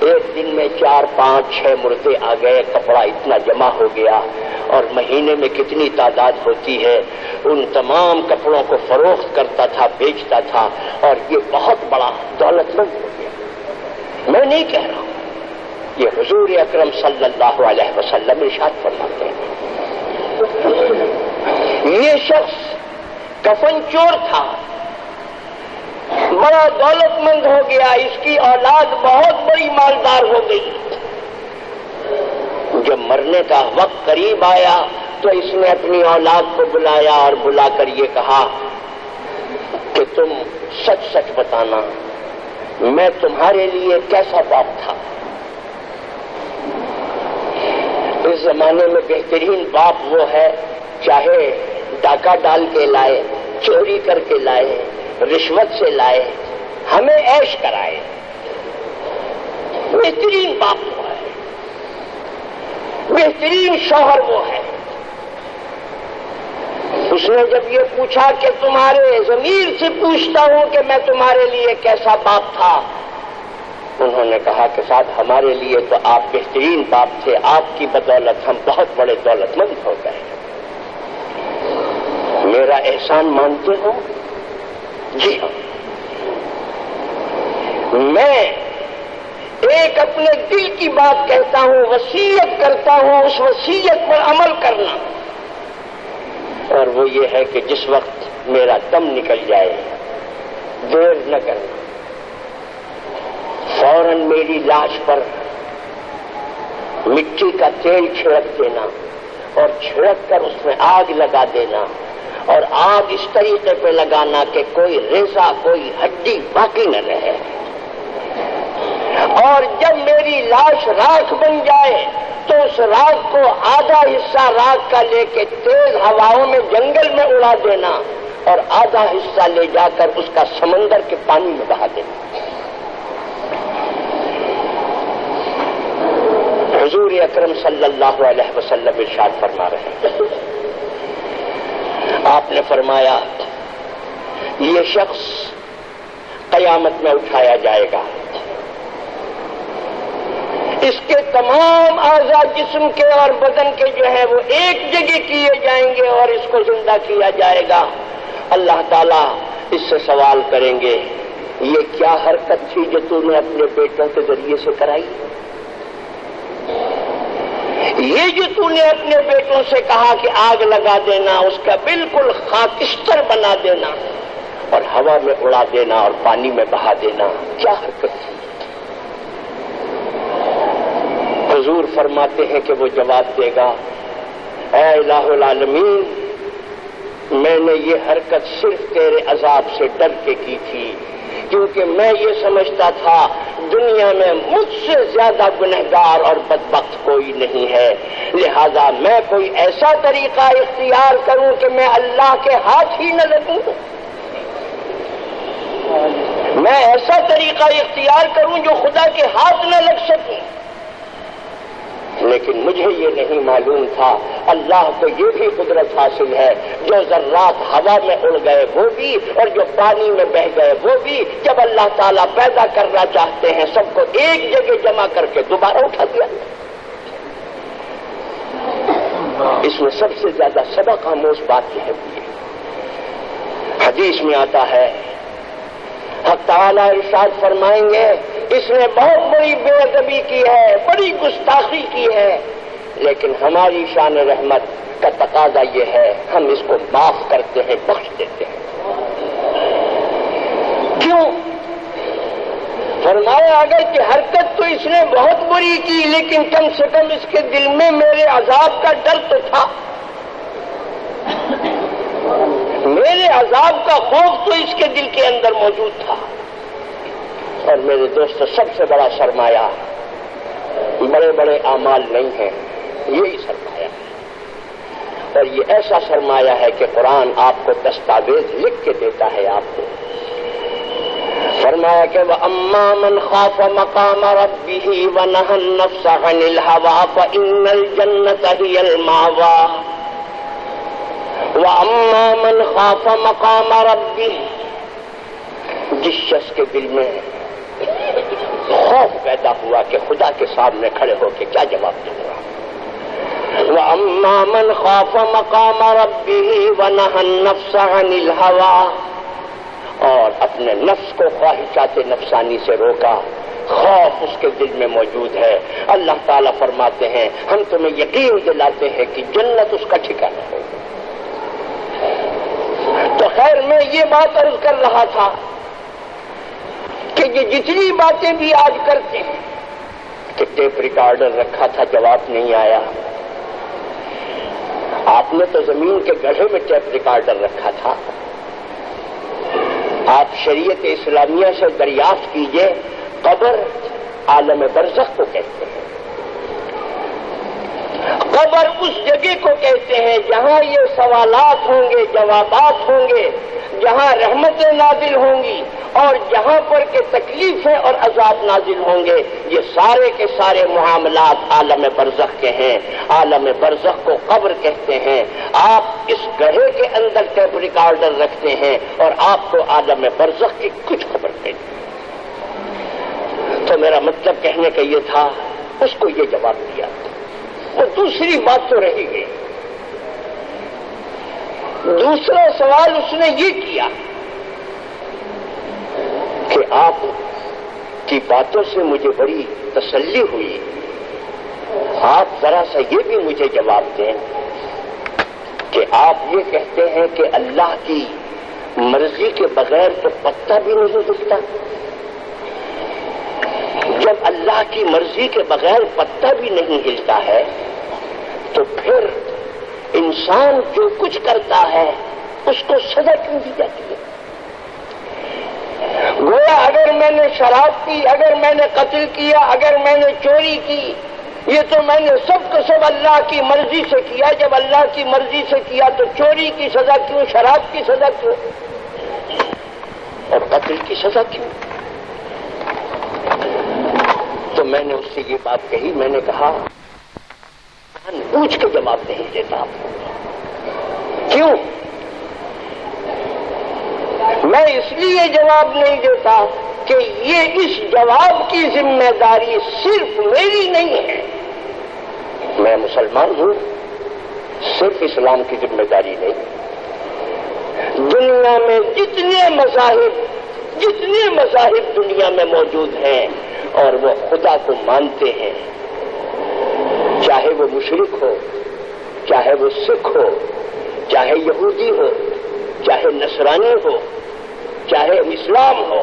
ایک دن میں چار پانچ چھ مردے آ گئے، کپڑا اتنا جمع ہو گیا اور مہینے میں کتنی تعداد ہوتی ہے۔ ان تمام کپڑوں کو فروخت کرتا تھا، بیچتا تھا اور یہ بہت بڑا دولت مند ہو گیا۔ میں نہیں کہہ رہا ہوں، یہ حضور اکرم صلی اللہ علیہ وسلم ارشاد فرماتے ہیں۔ یہ شخص کفن چور تھا۔ بڑا دولت مند ہو گیا، اس کی اولاد بہت بڑی مالدار ہو گئی۔ جب مرنے کا وقت قریب آیا تو اس نے اپنی اولاد کو بلایا اور بلا کر یہ کہا کہ تم سچ سچ بتانا، میں تمہارے لیے کیسا باپ تھا؟ اس زمانے میں بہترین باپ وہ ہے، چاہے ڈاکہ ڈال کے لائے، چوری کر کے لائے، رشوت سے لائے، ہمیں ایش کرائے۔ بہترین باپ وہ ہے۔ بہترین شوہر وہ ہے۔ اس نے جب یہ پوچھا کہ تمہارے ضمیر سے پوچھتا ہوں کہ میں تمہارے لیے کیسا باپ تھا انہوں نے کہا کہ صاحب ہمارے لیے تو آپ بہترین باپ تھے، آپ کی بدولت ہم بہت بڑے دولت مند ہو گئے میرا احسان مانتے ہو؟ جی ہاں۔ میں ایک اپنے دل کی بات کہتا ہوں وسیعت کرتا ہوں، اس وسیعت پر عمل کرنا۔ اور وہ یہ ہے کہ جس وقت میرا دم نکل جائے، دیر نہ کرنا۔ فوراً میری لاش پر مٹی کا تیل چھڑک دینا اور چھڑک کر اس میں آگ لگا دینا اور آگ اس طریقے پہ لگانا کہ کوئی ریزا کوئی ہڈی باقی نہ رہے۔ اور جب میری لاش راکھ بن جائے تو اس راگ کو آدھا حصہ راگ کا لے کے تیز ہواؤں میں جنگل میں اڑا دینا اور آدھا حصہ لے جا کر اس کا سمندر کے پانی میں بہا دینا۔ حضور اکرم صلی اللہ علیہ وسلم ارشاد فرما رہے ہیں۔ آپ نے فرمایا، یہ شخص قیامت میں اٹھایا جائے گا۔ اس کے تمام آزاد جسم کے اور بدن کے جو ہے وہ ایک جگہ کیے جائیں گے اور اس کو زندہ کیا جائے گا۔ اللہ تعالیٰ اس سے سوال کریں گے، یہ کیا حرکت تھی جو تم نے اپنے بیٹوں کے ذریعے سے کرائی؟ یہ جو تو نے اپنے بیٹوں سے کہا کہ آگ لگا دینا، اس کا بالکل خاکستر بنا دینا اور ہوا میں اڑا دینا اور پانی میں بہا دینا، کیا حرکت تھی؟ حضور فرماتے ہیں کہ وہ جواب دے گا، اے الہ العالمین، میں نے یہ حرکت صرف تیرے عذاب سے ڈر کے کی تھی کیونکہ میں یہ سمجھتا تھا، دنیا میں مجھ سے زیادہ گنہگار اور بدبخت کوئی نہیں ہے۔ لہذا میں کوئی ایسا طریقہ اختیار کروں کہ میں اللہ کے ہاتھ ہی نہ لگوں۔ میں ایسا طریقہ اختیار کروں جو خدا کے ہاتھ نہ لگ سکوں۔ لیکن مجھے یہ نہیں معلوم تھا، اللہ کو یہ بھی قدرت حاصل ہے، جو ذرات ہوا میں اڑ گئے وہ بھی اور جو پانی میں بہ گئے وہ بھی۔ جب اللہ تعالیٰ پیدا کرنا چاہتے ہیں، سب کو ایک جگہ جمع کر کے دوبارہ اٹھا دیا۔ اس میں سب سے زیادہ سبق آموز بات یہ ہے۔ حدیث میں آتا ہے حق تعالیٰ ارشاد فرمائیں گے، اس نے بہت بڑی بے ادبی کی ہے، بڑی گستاخی کی ہے، لیکن ہماری شان رحمت کا تقاضا یہ ہے، ہم اس کو معاف کرتے ہیں، بخش دیتے ہیں۔ کیوں؟ فرمایا اگر کہ حرکت تو اس نے بہت بری کی، لیکن کم سے کم اس کے دل میں میرے عذاب کا ڈر تو تھا۔ میرے عذاب کا خوف تو اس کے دل کے اندر موجود تھا۔ اور میرے دوست سب سے بڑا سرمایہ، بڑے بڑے اعمال نہیں ہیں، یہی سرمایہ ہے۔ اور یہ ایسا سرمایہ ہے کہ قرآن آپ کو دستاویز لکھ کے دیتا ہے آپ کو۔ فرمایا کہ وہ اما من خوف مقام ربی و نفس عن الجنت ہی الماوا وہ اما من خوف مقام ربی جس شخص کے دل میں خوف پیدا ہوا کہ خدا کے سامنے کھڑے ہو کے کیا جواب دوں گا۔ وہ امامن خوف مقام ربی و نفس عن الحوا اور اپنے نفس کو خواہشات نفسانی سے روکا۔ خوف اس کے دل میں موجود ہے۔ اللہ تعالیٰ فرماتے ہیں، ہم تمہیں یقین دلاتے ہیں کہ جنت اس کا ٹھکانا ہو خیر میں یہ بات عرض کر رہا تھا کہ یہ جتنی باتیں بھی آج کرتے ہیں کہ ٹیپ ریکارڈر رکھا تھا، جواب نہیں آیا۔ آپ نے تو زمین کے گڑھے میں ٹیپ ریکارڈر رکھا تھا۔ آپ شریعت اسلامیہ سے دریافت کیجیے، قبر عالم برزخ کو کہتے ہیں۔ قبر اس جگہ کو کہتے ہیں جہاں یہ سوالات ہوں گے، جوابات ہوں گے، جہاں رحمتیں نازل ہوں گی اور جہاں پر کے تکلیفیں اور عذاب نازل ہوں گے۔ یہ سارے کے سارے معاملات عالم برزخ کے ہیں۔ عالم برزخ کو قبر کہتے ہیں۔ آپ اس گڑھے کے اندر ٹیپ ریکارڈر رکھتے ہیں اور آپ کو عالم برزخ کی کچھ خبر نہیں تو میرا مطلب کہنے کا یہ تھا، اس کو یہ جواب دیا۔ وہ دوسری بات تو رہی گئی۔ دوسرا سوال اس نے یہ کیا کہ آپ کی باتوں سے مجھے بڑی تسلی ہوئی۔ آپ ذرا سا یہ بھی مجھے جواب دیں کہ آپ یہ کہتے ہیں کہ اللہ کی مرضی کے بغیر تو پتا بھی نہیں ہلتا جب اللہ کی مرضی کے بغیر پتا بھی نہیں ہلتا ہے تو پھر انسان جو کچھ کرتا ہے، اس کو سزا کیوں دی جاتی ہے؟ گویا اگر میں نے شراب پی، اگر میں نے قتل کیا، اگر میں نے چوری کی، یہ تو میں نے سب کو سب اللہ کی مرضی سے کیا۔ جب اللہ کی مرضی سے کیا تو چوری کی سزا کیوں؟ شراب کی سزا کیوں؟ اور قتل کی سزا کیوں؟ تو میں نے اس سے یہ بات کہی، میں نے کہا پوچھ کے جواب نہیں دیتا کیوں؟ میں اس لیے جواب نہیں دیتا کہ یہ اس جواب کی ذمہ داری صرف میری نہیں ہے۔ میں مسلمان ہوں، صرف اسلام کی ذمہ داری نہیں۔ دنیا میں جتنے مذاہب جتنے مذاہب دنیا میں موجود ہیں اور وہ خدا کو مانتے ہیں چاہے وہ مشرق ہو، چاہے وہ سکھ ہو، چاہے یہودی ہو، چاہے نصرانی ہو، چاہے اسلام ہو،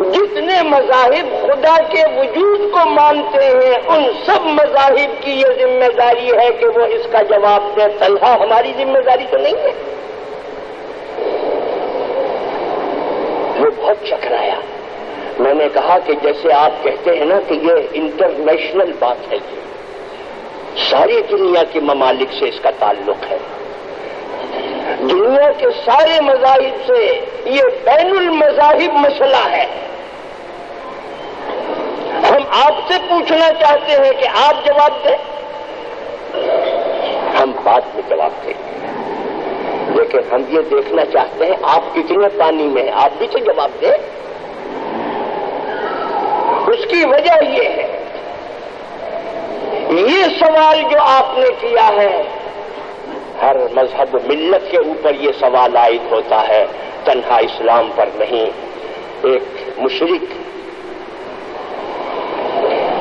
جتنے مذاہب خدا کے وجود کو مانتے ہیں، ان سب مذاہب کی یہ ذمہ داری ہے کہ وہ اس کا جواب دیں۔ تنہا ہماری ذمہ داری تو نہیں ہے۔ وہ بہت چکرایا میں نے کہا کہ جیسے آپ کہتے ہیں نا کہ یہ انٹرنیشنل بات ہے یہ۔ ساری دنیا کے ممالک سے اس کا تعلق ہے۔ دنیا کے سارے مذاہب سے یہ بین المذاہب مسئلہ ہے۔ ہم آپ سے پوچھنا چاہتے ہیں کہ آپ جواب دیں۔ ہم بات میں جواب دیں لیکن ہم یہ دیکھنا چاہتے ہیں آپ کتنے پانی میں ہیں، آپ بھی تو جواب دیں۔ اس کی وجہ یہ ہے۔ یہ سوال جو آپ نے کیا ہے، ہر مذہب ملت کے اوپر یہ سوال عائد ہوتا ہے، تنہا اسلام پر نہیں۔ ایک مشرق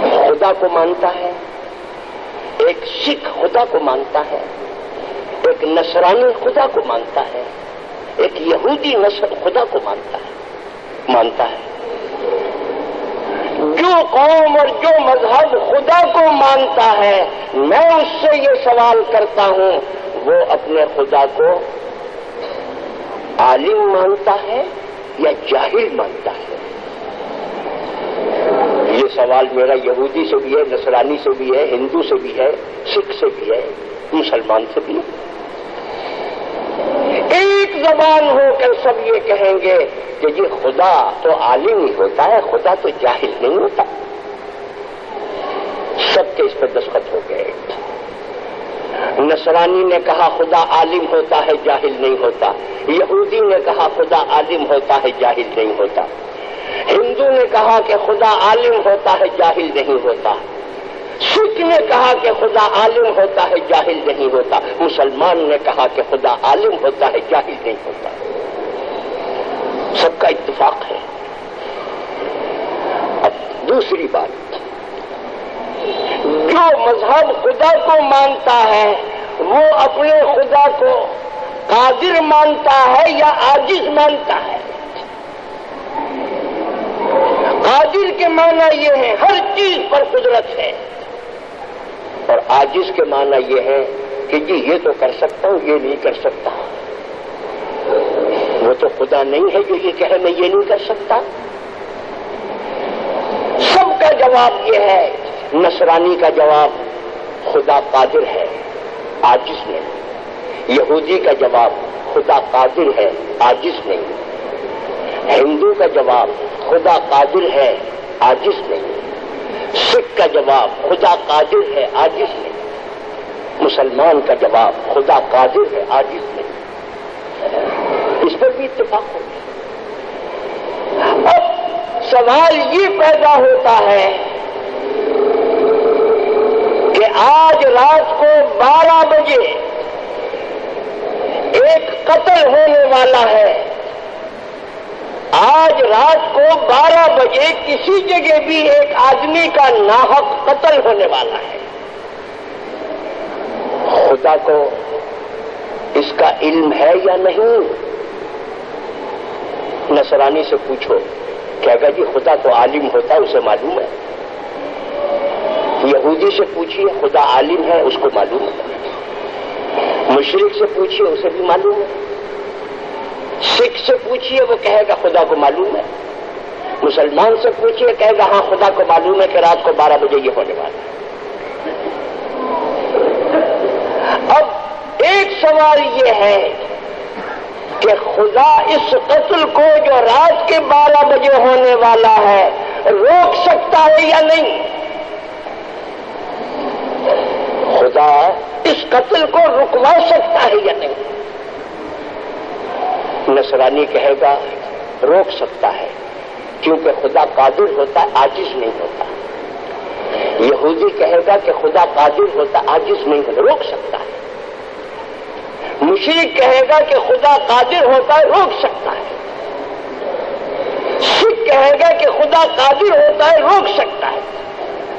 خدا کو مانتا ہے، ایک سکھ خدا کو مانتا ہے، ایک نصرانی خدا کو مانتا ہے، ایک یہودی نسل خدا کو مانتا ہے مانتا ہے۔ جو قوم اور جو مذہب خدا کو مانتا ہے، میں اس سے یہ سوال کرتا ہوں، وہ اپنے خدا کو عالم مانتا ہے یا جاہل مانتا ہے؟ یہ سوال میرا یہودی سے بھی ہے، نصرانی سے بھی ہے، ہندو سے بھی ہے، سکھ سے بھی ہے، مسلمان سے بھی ہے ایک زبان ہو کر سب یہ کہیں گے کہ یہ خدا تو عالم ہی ہوتا ہے، خدا تو جاہل نہیں ہوتا۔ سب کے اس پہ دستخط ہو گئے۔ نصرانی نے کہا، خدا عالم ہوتا ہے، جاہل نہیں ہوتا۔ یہودی نے کہا، خدا عالم ہوتا ہے، جاہل نہیں ہوتا۔ ہندو نے کہا کہ خدا عالم ہوتا ہے، جاہل نہیں ہوتا۔ سکھ نے کہا کہ خدا عالم ہوتا ہے، جاہل نہیں ہوتا۔ مسلمان نے کہا کہ خدا عالم ہوتا ہے، جاہل نہیں ہوتا۔ سب کا اتفاق ہے۔ اب دوسری بات۔ جو مذہب خدا کو مانتا ہے، وہ اپنے خدا کو قادر مانتا ہے یا عاجز مانتا ہے؟ قادر کے معنی یہ ہے، ہر چیز پر قدرت ہے۔ اور آجز کے معنی یہ ہے کہ جی یہ تو کر سکتا ہوں، یہ نہیں کر سکتا۔ وہ تو خدا نہیں ہے جو یہ کہے، میں یہ نہیں کر سکتا۔ سب کا جواب یہ ہے، نصرانی کا جواب خدا قادر ہے آجز نہیں۔ یہودی کا جواب خدا قادر ہے آجز نہیں۔ ہندو کا جواب خدا قادر ہے آجز نہیں۔ سکھ کا جواب خدا قادر ہے آجز نہیں۔ مسلمان کا جواب خدا قادر ہے آجز نہیں۔ اس پر بھی اتفاق ہوتا اب سوال یہ پیدا ہوتا ہے کہ آج رات کو بارہ بجے ایک قتل ہونے والا ہے۔ آج رات کو بارہ بجے کسی جگہ بھی ایک آدمی کا ناحق قتل ہونے والا ہے۔ خدا کو اس کا علم ہے یا نہیں؟ نصرانی سے پوچھو کیا گا جی خدا تو عالم ہوتا ہے اسے معلوم ہے۔ یہودی سے پوچھیے خدا عالم ہے اس کو معلوم ہے مشرق سے پوچھیے اسے بھی معلوم۔ ہے سکھ سے پوچھیے وہ کہے گا خدا کو معلوم ہے۔ مسلمان سے پوچھئے، کہے گا ہاں خدا کو معلوم ہے کہ رات کو بارہ بجے یہ ہونے والا ہے۔ اب ایک سوال یہ ہے کہ خدا اس قتل کو جو رات کے بارہ بجے ہونے والا ہے، روک سکتا ہے یا نہیں؟ خدا اس قتل کو رکوا سکتا ہے یا نہیں؟ نصرانی کہے گا، روک سکتا ہے، کیونکہ خدا قادر ہوتا ہے آجز نہیں ہوتا۔ یہودی کہے گا کہ خدا قادر ہوتا آجز نہیں ہوتا، روک سکتا ہے۔ مشرق کہے گا کہ خدا قادر ہوتا ہے روک سکتا ہے۔ سکھ کہے گا کہ خدا قادر ہوتا ہے روک سکتا ہے۔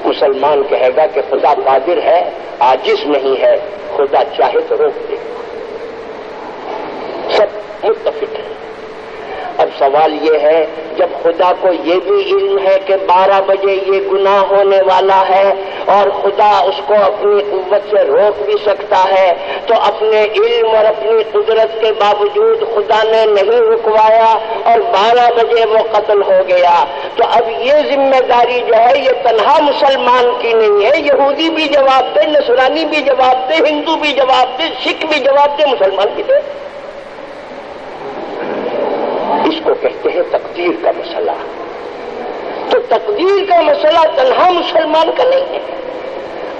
مسلمان کہے گا کہ خدا قادر ہے آجز نہیں ہے، خدا چاہے تو روک دے۔ سب متفق ہے۔ اب سوال یہ ہے، جب خدا کو یہ بھی علم ہے کہ بارہ بجے یہ گناہ ہونے والا ہے اور خدا اس کو اپنی قوت سے روک بھی سکتا ہے، تو اپنے علم اور اپنی قدرت کے باوجود خدا نے نہیں رکوایا اور بارہ بجے وہ قتل ہو گیا۔ تو اب یہ ذمہ داری جو ہے، یہ تنہا مسلمان کی نہیں ہے، یہودی بھی جواب دے نسرانی بھی جواب دے، ہندو بھی جواب دے، سکھ بھی جواب دے، مسلمان بھی دے۔ کو کہتے ہیں تقدیر کا مسئلہ۔ تو تقدیر کا مسئلہ تنہا مسلمان کا نہیں ہے۔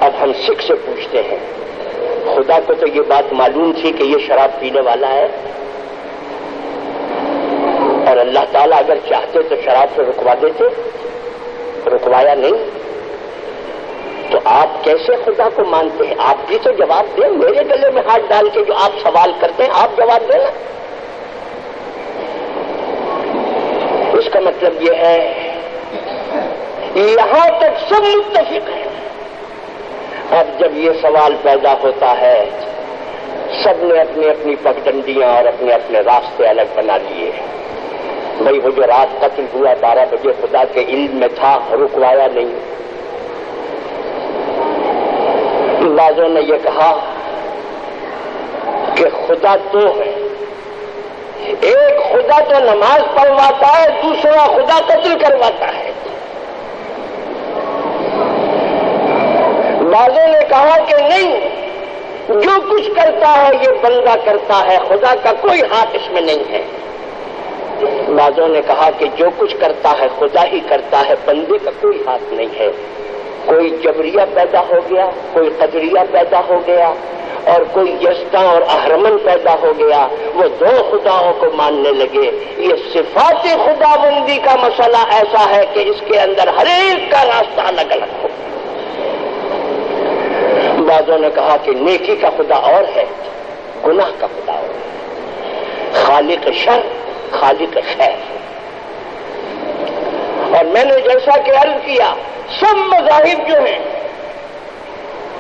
اب ہم سکھ سے پوچھتے ہیں، خدا کو تو یہ بات معلوم تھی کہ یہ شراب پینے والا ہے۔ اور اللہ تعالیٰ اگر چاہتے تو شراب سے رکوا دیتے، رکوایا نہیں۔ تو آپ کیسے خدا کو مانتے ہیں؟ آپ بھی تو جواب دیں، میرے گلے میں ہاتھ ڈال کے جو آپ سوال کرتے ہیں، آپ جواب دیں نا اس کا مطلب یہ ہے، یہاں تک سب متفق ہے اب جب یہ سوال پیدا ہوتا ہے، سب نے اپنی اپنی پگڈنڈیاں اور اپنے اپنے راستے الگ بنا لیے۔ بھائی وہ جو رات قتل ہوا، بارہ بجے خدا کے علم میں تھا رکوایا نہیں۔ بازوں نے یہ کہا کہ خدا دو ہے۔ ایک خدا تو نماز پڑھواتا ہے، دوسرا خدا قتل کرواتا ہے۔ بازوں نے کہا کہ نہیں، جو کچھ کرتا ہے، یہ بندہ کرتا ہے، خدا کا کوئی ہاتھ اس میں نہیں ہے۔ بازوں نے کہا کہ جو کچھ کرتا ہے، خدا ہی کرتا ہے، بندے کا کوئی ہاتھ نہیں ہے۔ کوئی جبریہ پیدا ہو گیا، کوئی قدریہ پیدا ہو گیا۔ اور کوئی یستا اور احرمن پیدا ہو گیا، وہ دو خداؤں کو ماننے لگے۔ یہ صفات خدا بندی کا مسئلہ ایسا ہے کہ اس کے اندر ہر ایک کا راستہ الگ الگ ہو۔ بعضوں نے کہا کہ نیکی کا خدا اور ہے، گناہ کا خدا اور ہے۔ خالق شر، خالق خیر۔ اور میں نے جیسا کہ عرض کیا، سب مذاہب جو ہیں،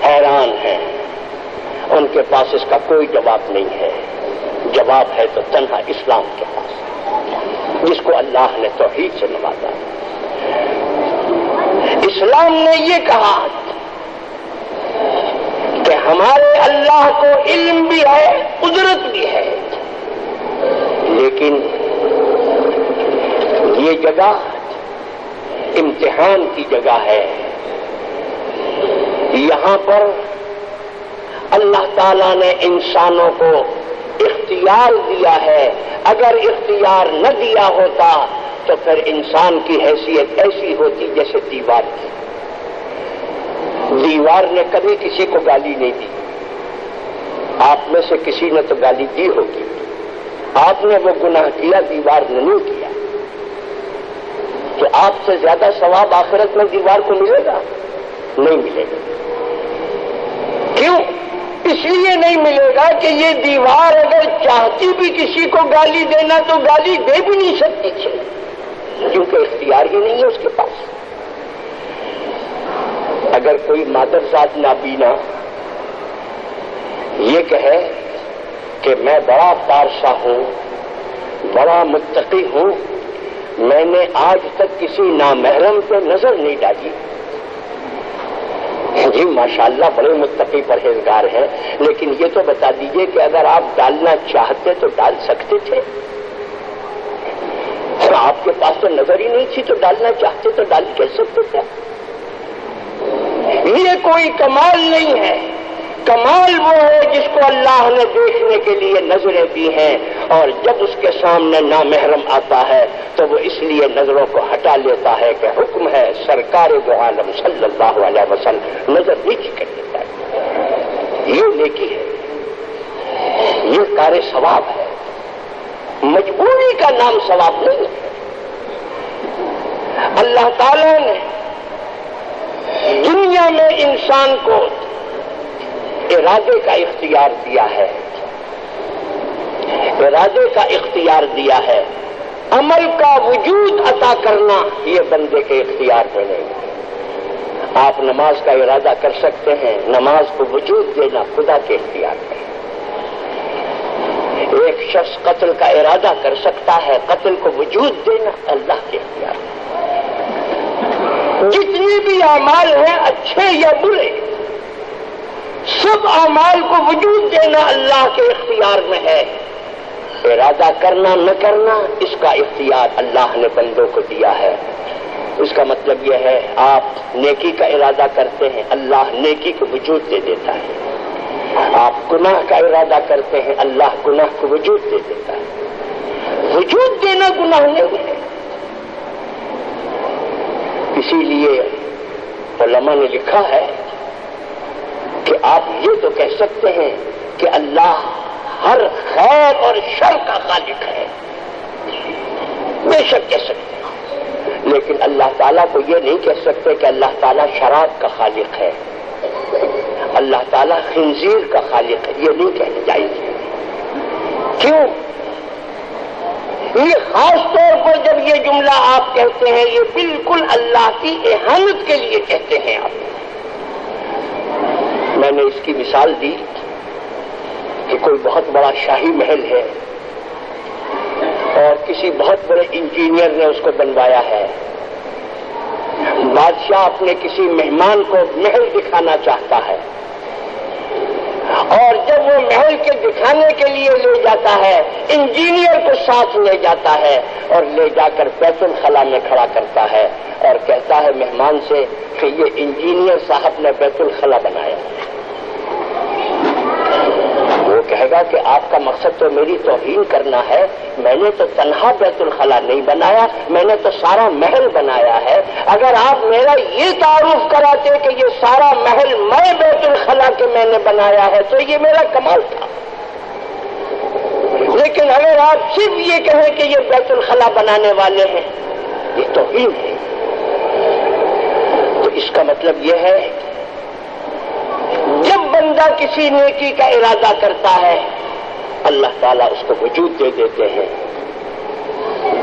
حیران ہیں۔ ان کے پاس اس کا کوئی جواب نہیں ہے۔ جواب ہے تو تنہا اسلام کے پاس۔ جس کو اللہ نے توحید سے نوازا۔ اسلام نے یہ کہا کہ ہمارے اللہ کو علم بھی ہے، قدرت بھی ہے۔ لیکن یہ جگہ امتحان کی جگہ ہے۔ یہاں پر اللہ تعالیٰ نے انسانوں کو اختیار دیا ہے۔ اگر اختیار نہ دیا ہوتا تو پھر انسان کی حیثیت ایسی ہوتی جیسے دیوار کی۔ دیوار نے کبھی کسی کو گالی نہیں دی۔ آپ میں سے کسی نے تو گالی دی ہوگی۔ آپ نے وہ گناہ کیا، دیوار نے نہیں کیا۔ تو آپ سے زیادہ ثواب آخرت میں دیوار کو ملے گا؟ نہیں ملے گا۔ کیوں؟ اس لیے نہیں ملے گا کہ یہ دیوار اگر چاہتی بھی کسی کو گالی دینا تو گالی دے بھی نہیں سکتی تھی۔ کیونکہ اختیار ہی نہیں ہے اس کے پاس۔ اگر کوئی مادر ذات نابینا یہ کہے کہ میں بڑا پارسا ہوں، بڑا متقی ہوں، میں نے آج تک کسی نامحرم پہ نظر نہیں ڈالی۔ جی ماشاءاللہ بڑے متقی پرہیزگار ہیں، لیکن یہ تو بتا دیجیے کہ اگر آپ ڈالنا چاہتے تو ڈال سکتے تھے۔ آپ کے پاس تو نظر ہی نہیں تھی تو ڈالنا چاہتے تو ڈال کر سکتے تھے؟ یہ کوئی کمال نہیں ہے۔ کمال وہ ہے جس کو اللہ نے دیکھنے کے لیے نظریں دی ہیں اور جب اس کے سامنے نامحرم آتا ہے تو وہ اس لیے نظروں کو ہٹا لیتا ہے کہ حکم ہے سرکار دو عالم صلی اللہ علیہ وسلم نظر نیچی کر دیتا ہے۔ یہ نیکی ہے۔ یہ کار ثواب ہے۔ مجبوری کا نام ثواب نہیں ہے۔ اللہ تعالی نے دنیا میں انسان کو ارادے کا اختیار دیا ہے۔ ارادے کا اختیار دیا ہے۔ عمل کا وجود عطا کرنا یہ بندے کے اختیار میں نہیں۔ آپ نماز کا ارادہ کر سکتے ہیں، نماز کو وجود دینا خدا کے اختیار میں۔ ایک شخص قتل کا ارادہ کر سکتا ہے، قتل کو وجود دینا اللہ کے اختیار میں۔ جتنی بھی اعمال ہیں، اچھے یا برے سب اعمال کو وجود دینا اللہ کے اختیار میں ہے۔ ارادہ کرنا نہ کرنا، اس کا اختیار اللہ نے بندوں کو دیا ہے۔ اس کا مطلب یہ ہے، آپ نیکی کا ارادہ کرتے ہیں، اللہ نیکی کو وجود دے دیتا ہے۔ آپ گناہ کا ارادہ کرتے ہیں، اللہ گناہ کو وجود دے دیتا ہے۔ وجود دینا گناہ نہیں ہے۔ اسی لیے علماء نے لکھا ہے آپ یہ تو کہہ سکتے ہیں کہ اللہ ہر خیر اور شر کا خالق ہے۔ بے شک کہہ سکتے ہیں۔ لیکن اللہ تعالیٰ کو یہ نہیں کہہ سکتے کہ اللہ تعالیٰ شراب کا خالق ہے۔ اللہ تعالیٰ خنزیر کا خالق ہے۔ یہ نہیں کہنا چاہیے۔ کیوں؟ یہ خاص طور پر جب یہ جملہ آپ کہتے ہیں، یہ بالکل اللہ کی احانت کے لیے کہتے ہیں آپ۔ میں نے اس کی مثال دی کہ کوئی بہت بڑا شاہی محل ہے اور کسی بہت بڑے انجینئر نے اس کو بنوایا ہے۔ بادشاہ اپنے کسی مہمان کو محل دکھانا چاہتا ہے۔ اور جب وہ محل کے دکھانے کے لیے لے جاتا ہے، انجینئر کو ساتھ لے جاتا ہے اور لے جا کر بیت الخلا میں کھڑا کرتا ہے اور کہتا ہے مہمان سے کہ یہ انجینئر صاحب نے بیت الخلا بنایا۔ کہے گا کہ آپ کا مقصد تو میری توہین کرنا ہے، میں نے تو تنہا بیت الخلا نہیں بنایا، میں نے تو سارا محل بنایا ہے۔ اگر آپ میرا یہ تعارف کراتے کہ یہ سارا محل میں بیت الخلا کے میں نے بنایا ہے، تو یہ میرا کمال تھا۔ لیکن اگر آپ صرف یہ کہیں کہ یہ بیت الخلا بنانے والے ہیں، یہ توہین ہے۔ تو اس کا مطلب یہ ہے بندہ کسی نیکی کا ارادہ کرتا ہے، اللہ تعالیٰ اس کو وجود دے دیتے ہیں۔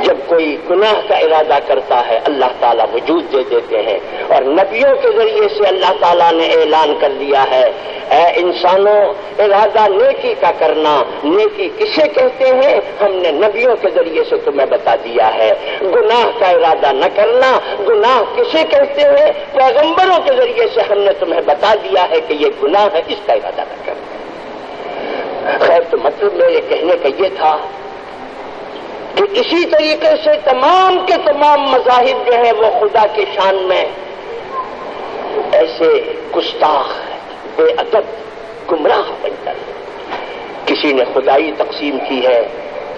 جب کوئی گناہ کا ارادہ کرتا ہے، اللہ تعالیٰ وجود دے دیتے ہیں۔ اور نبیوں کے ذریعے سے اللہ تعالیٰ نے اعلان کر دیا ہے، اے انسانوں، ارادہ نیکی کا کرنا، نیکی کسے کہتے ہیں؟ ہم نے نبیوں کے ذریعے سے تمہیں بتا دیا ہے۔ گناہ کا ارادہ نہ کرنا، گناہ کسے کہتے ہیں؟ پیغمبروں کے ذریعے سے ہم نے تمہیں بتا دیا ہے کہ یہ گناہ ہے، اس کا ارادہ نہ کرنا۔ خیر، تو مطلب میرے کہنے کا یہ تھا کہ اسی طریقے سے تمام کے تمام مذاہب جو ہیں وہ خدا کی شان میں ایسے گستاخ بے ادب، گمراہ بن کر کسی نے خدائی تقسیم کی ہے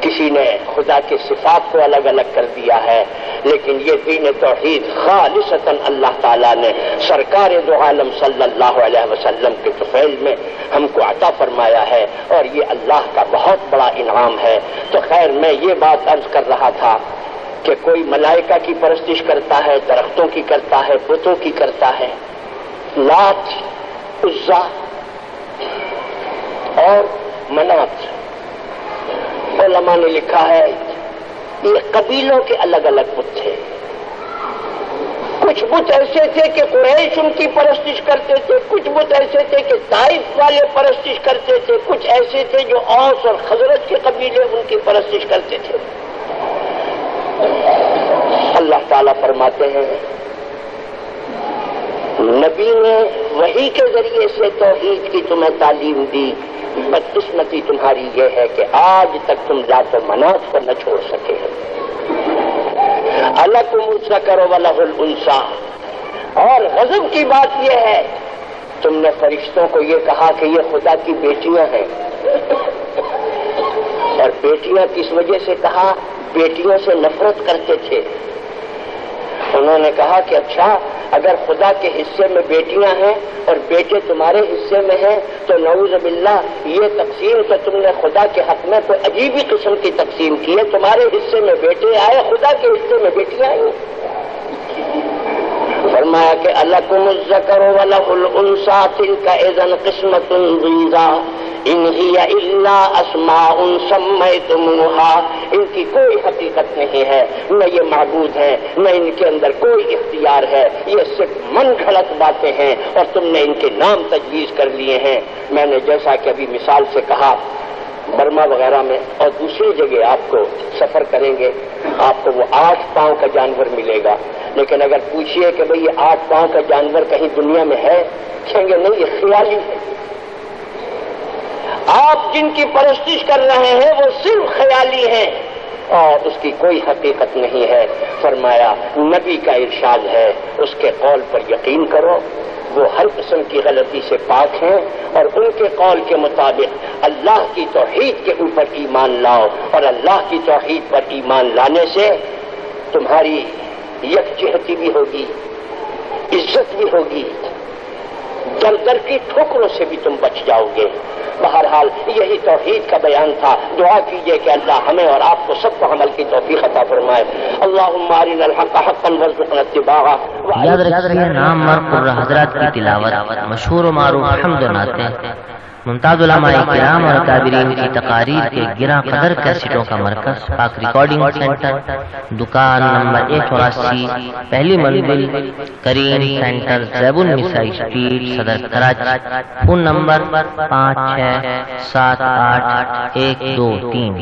کسی نے خدا کے صفات کو الگ الگ کر دیا ہے، لیکن یہ دین توحید خالصتاً اللہ تعالیٰ نے سرکار دو عالم صلی اللہ علیہ وسلم کے طفیل میں ہم کو عطا فرمایا ہے، اور یہ اللہ کا بہت بڑا انعام ہے۔ تو خیر، میں یہ بات عرض کر رہا تھا کہ کوئی ملائکہ کی پرستش کرتا ہے، درختوں کی کرتا ہے، بتوں کی کرتا ہے لات عزا اور منات علماء نے لکھا ہے، یہ قبیلوں کے الگ الگ بت تھے کچھ بت ایسے تھے کہ قریش ان کی پرستش کرتے تھے، کچھ بت ایسے تھے کہ طائف والے پرستش کرتے تھے، کچھ ایسے تھے جو اوس اور حضرت کے قبیلے ان کی پرستش کرتے تھے۔ اللہ تعالیٰ فرماتے ہیں نبی نے وہی کے ذریعے سے توحید کی تمہیں تعلیم دی، بدقسمتی تمہاری یہ ہے کہ آج تک تم ذات و مناف کو نہ چھوڑ سکے الگ انسا کرو والا انسا اور غضب کی بات یہ ہے، تم نے فرشتوں کو یہ کہا کہ یہ خدا کی بیٹیاں ہیں۔ اور بیٹیاں کس وجہ سے کہا؟ بیٹیوں سے نفرت کرتے تھے۔ انہوں نے کہا کہ اچھا اگر خدا کے حصے میں بیٹیاں ہیں اور بیٹے تمہارے حصے میں ہیں، تو نعوذ باللہ یہ تقسیم تو تم نے خدا کے حق میں کوئی عجیب ہی قسم کی تقسیم کی ہے۔ تمہارے حصے میں بیٹے آئے، خدا کے حصے میں بیٹیاں آئی فرمایا کہ اللہ کو مذکر الانسا تن کا ایزن قسمت ان اللہ اسما ان سمے تمہا ان کی کوئی حقیقت نہیں ہے، نہ یہ معبود ہے، نہ ان کے اندر کوئی اختیار ہے، یہ صرف من گھڑت باتیں ہیں اور تم نے ان کے نام تجویز کر لیے ہیں۔ میں نے جیسا کہ ابھی مثال سے کہا، برما وغیرہ میں اور دوسری جگہ آپ کو سفر کریں گے، آپ کو وہ آٹھ پاؤں کا جانور ملے گا۔ لیکن اگر پوچھیے کہ بھئی یہ آٹھ پاؤں کا جانور کہیں دنیا میں ہے، کہیں گے نہیں، یہ خیالی ہے۔ آپ جن کی پرستش کر رہے ہیں، وہ صرف خیالی ہیں۔ اور اس کی کوئی حقیقت نہیں ہے۔ فرمایا، نبی کا ارشاد ہے، اس کے قول پر یقین کرو۔ وہ ہر قسم کی غلطی سے پاک ہیں اور ان کے قول کے مطابق اللہ کی توحید کے اوپر ایمان لاؤ۔ اور اللہ کی توحید پر ایمان لانے سے تمہاری یکجہتی بھی ہوگی، عزت بھی ہوگی۔ در کی ٹھوکروں سے بھی تم بچ جاؤ گے۔ بہرحال یہی توحید کا بیان تھا۔ دعا کیجیے کہ اللہ ہمیں اور آپ کو سب کو عمل کی توفیق عطا فرمائے۔ اللہم اللہ الحق حقا ورزقنا اتباعا یاد رکھیں نام مرکر حضرات کی تلاوت، مشہور و معروف، حمد و ناتے ممتاز علماء کرام اور کابرین کی تقاریر کے گرا قدر کیسٹوں کا مرکز پاک ریکارڈنگ سینٹر، دکان نمبر ایک چوراسی، پہلی منزل، کریم سینٹر زیبن مسائی اسٹریٹ صدر کراچی فون نمبر پانچ چھ سات آٹھ ایک دو تین۔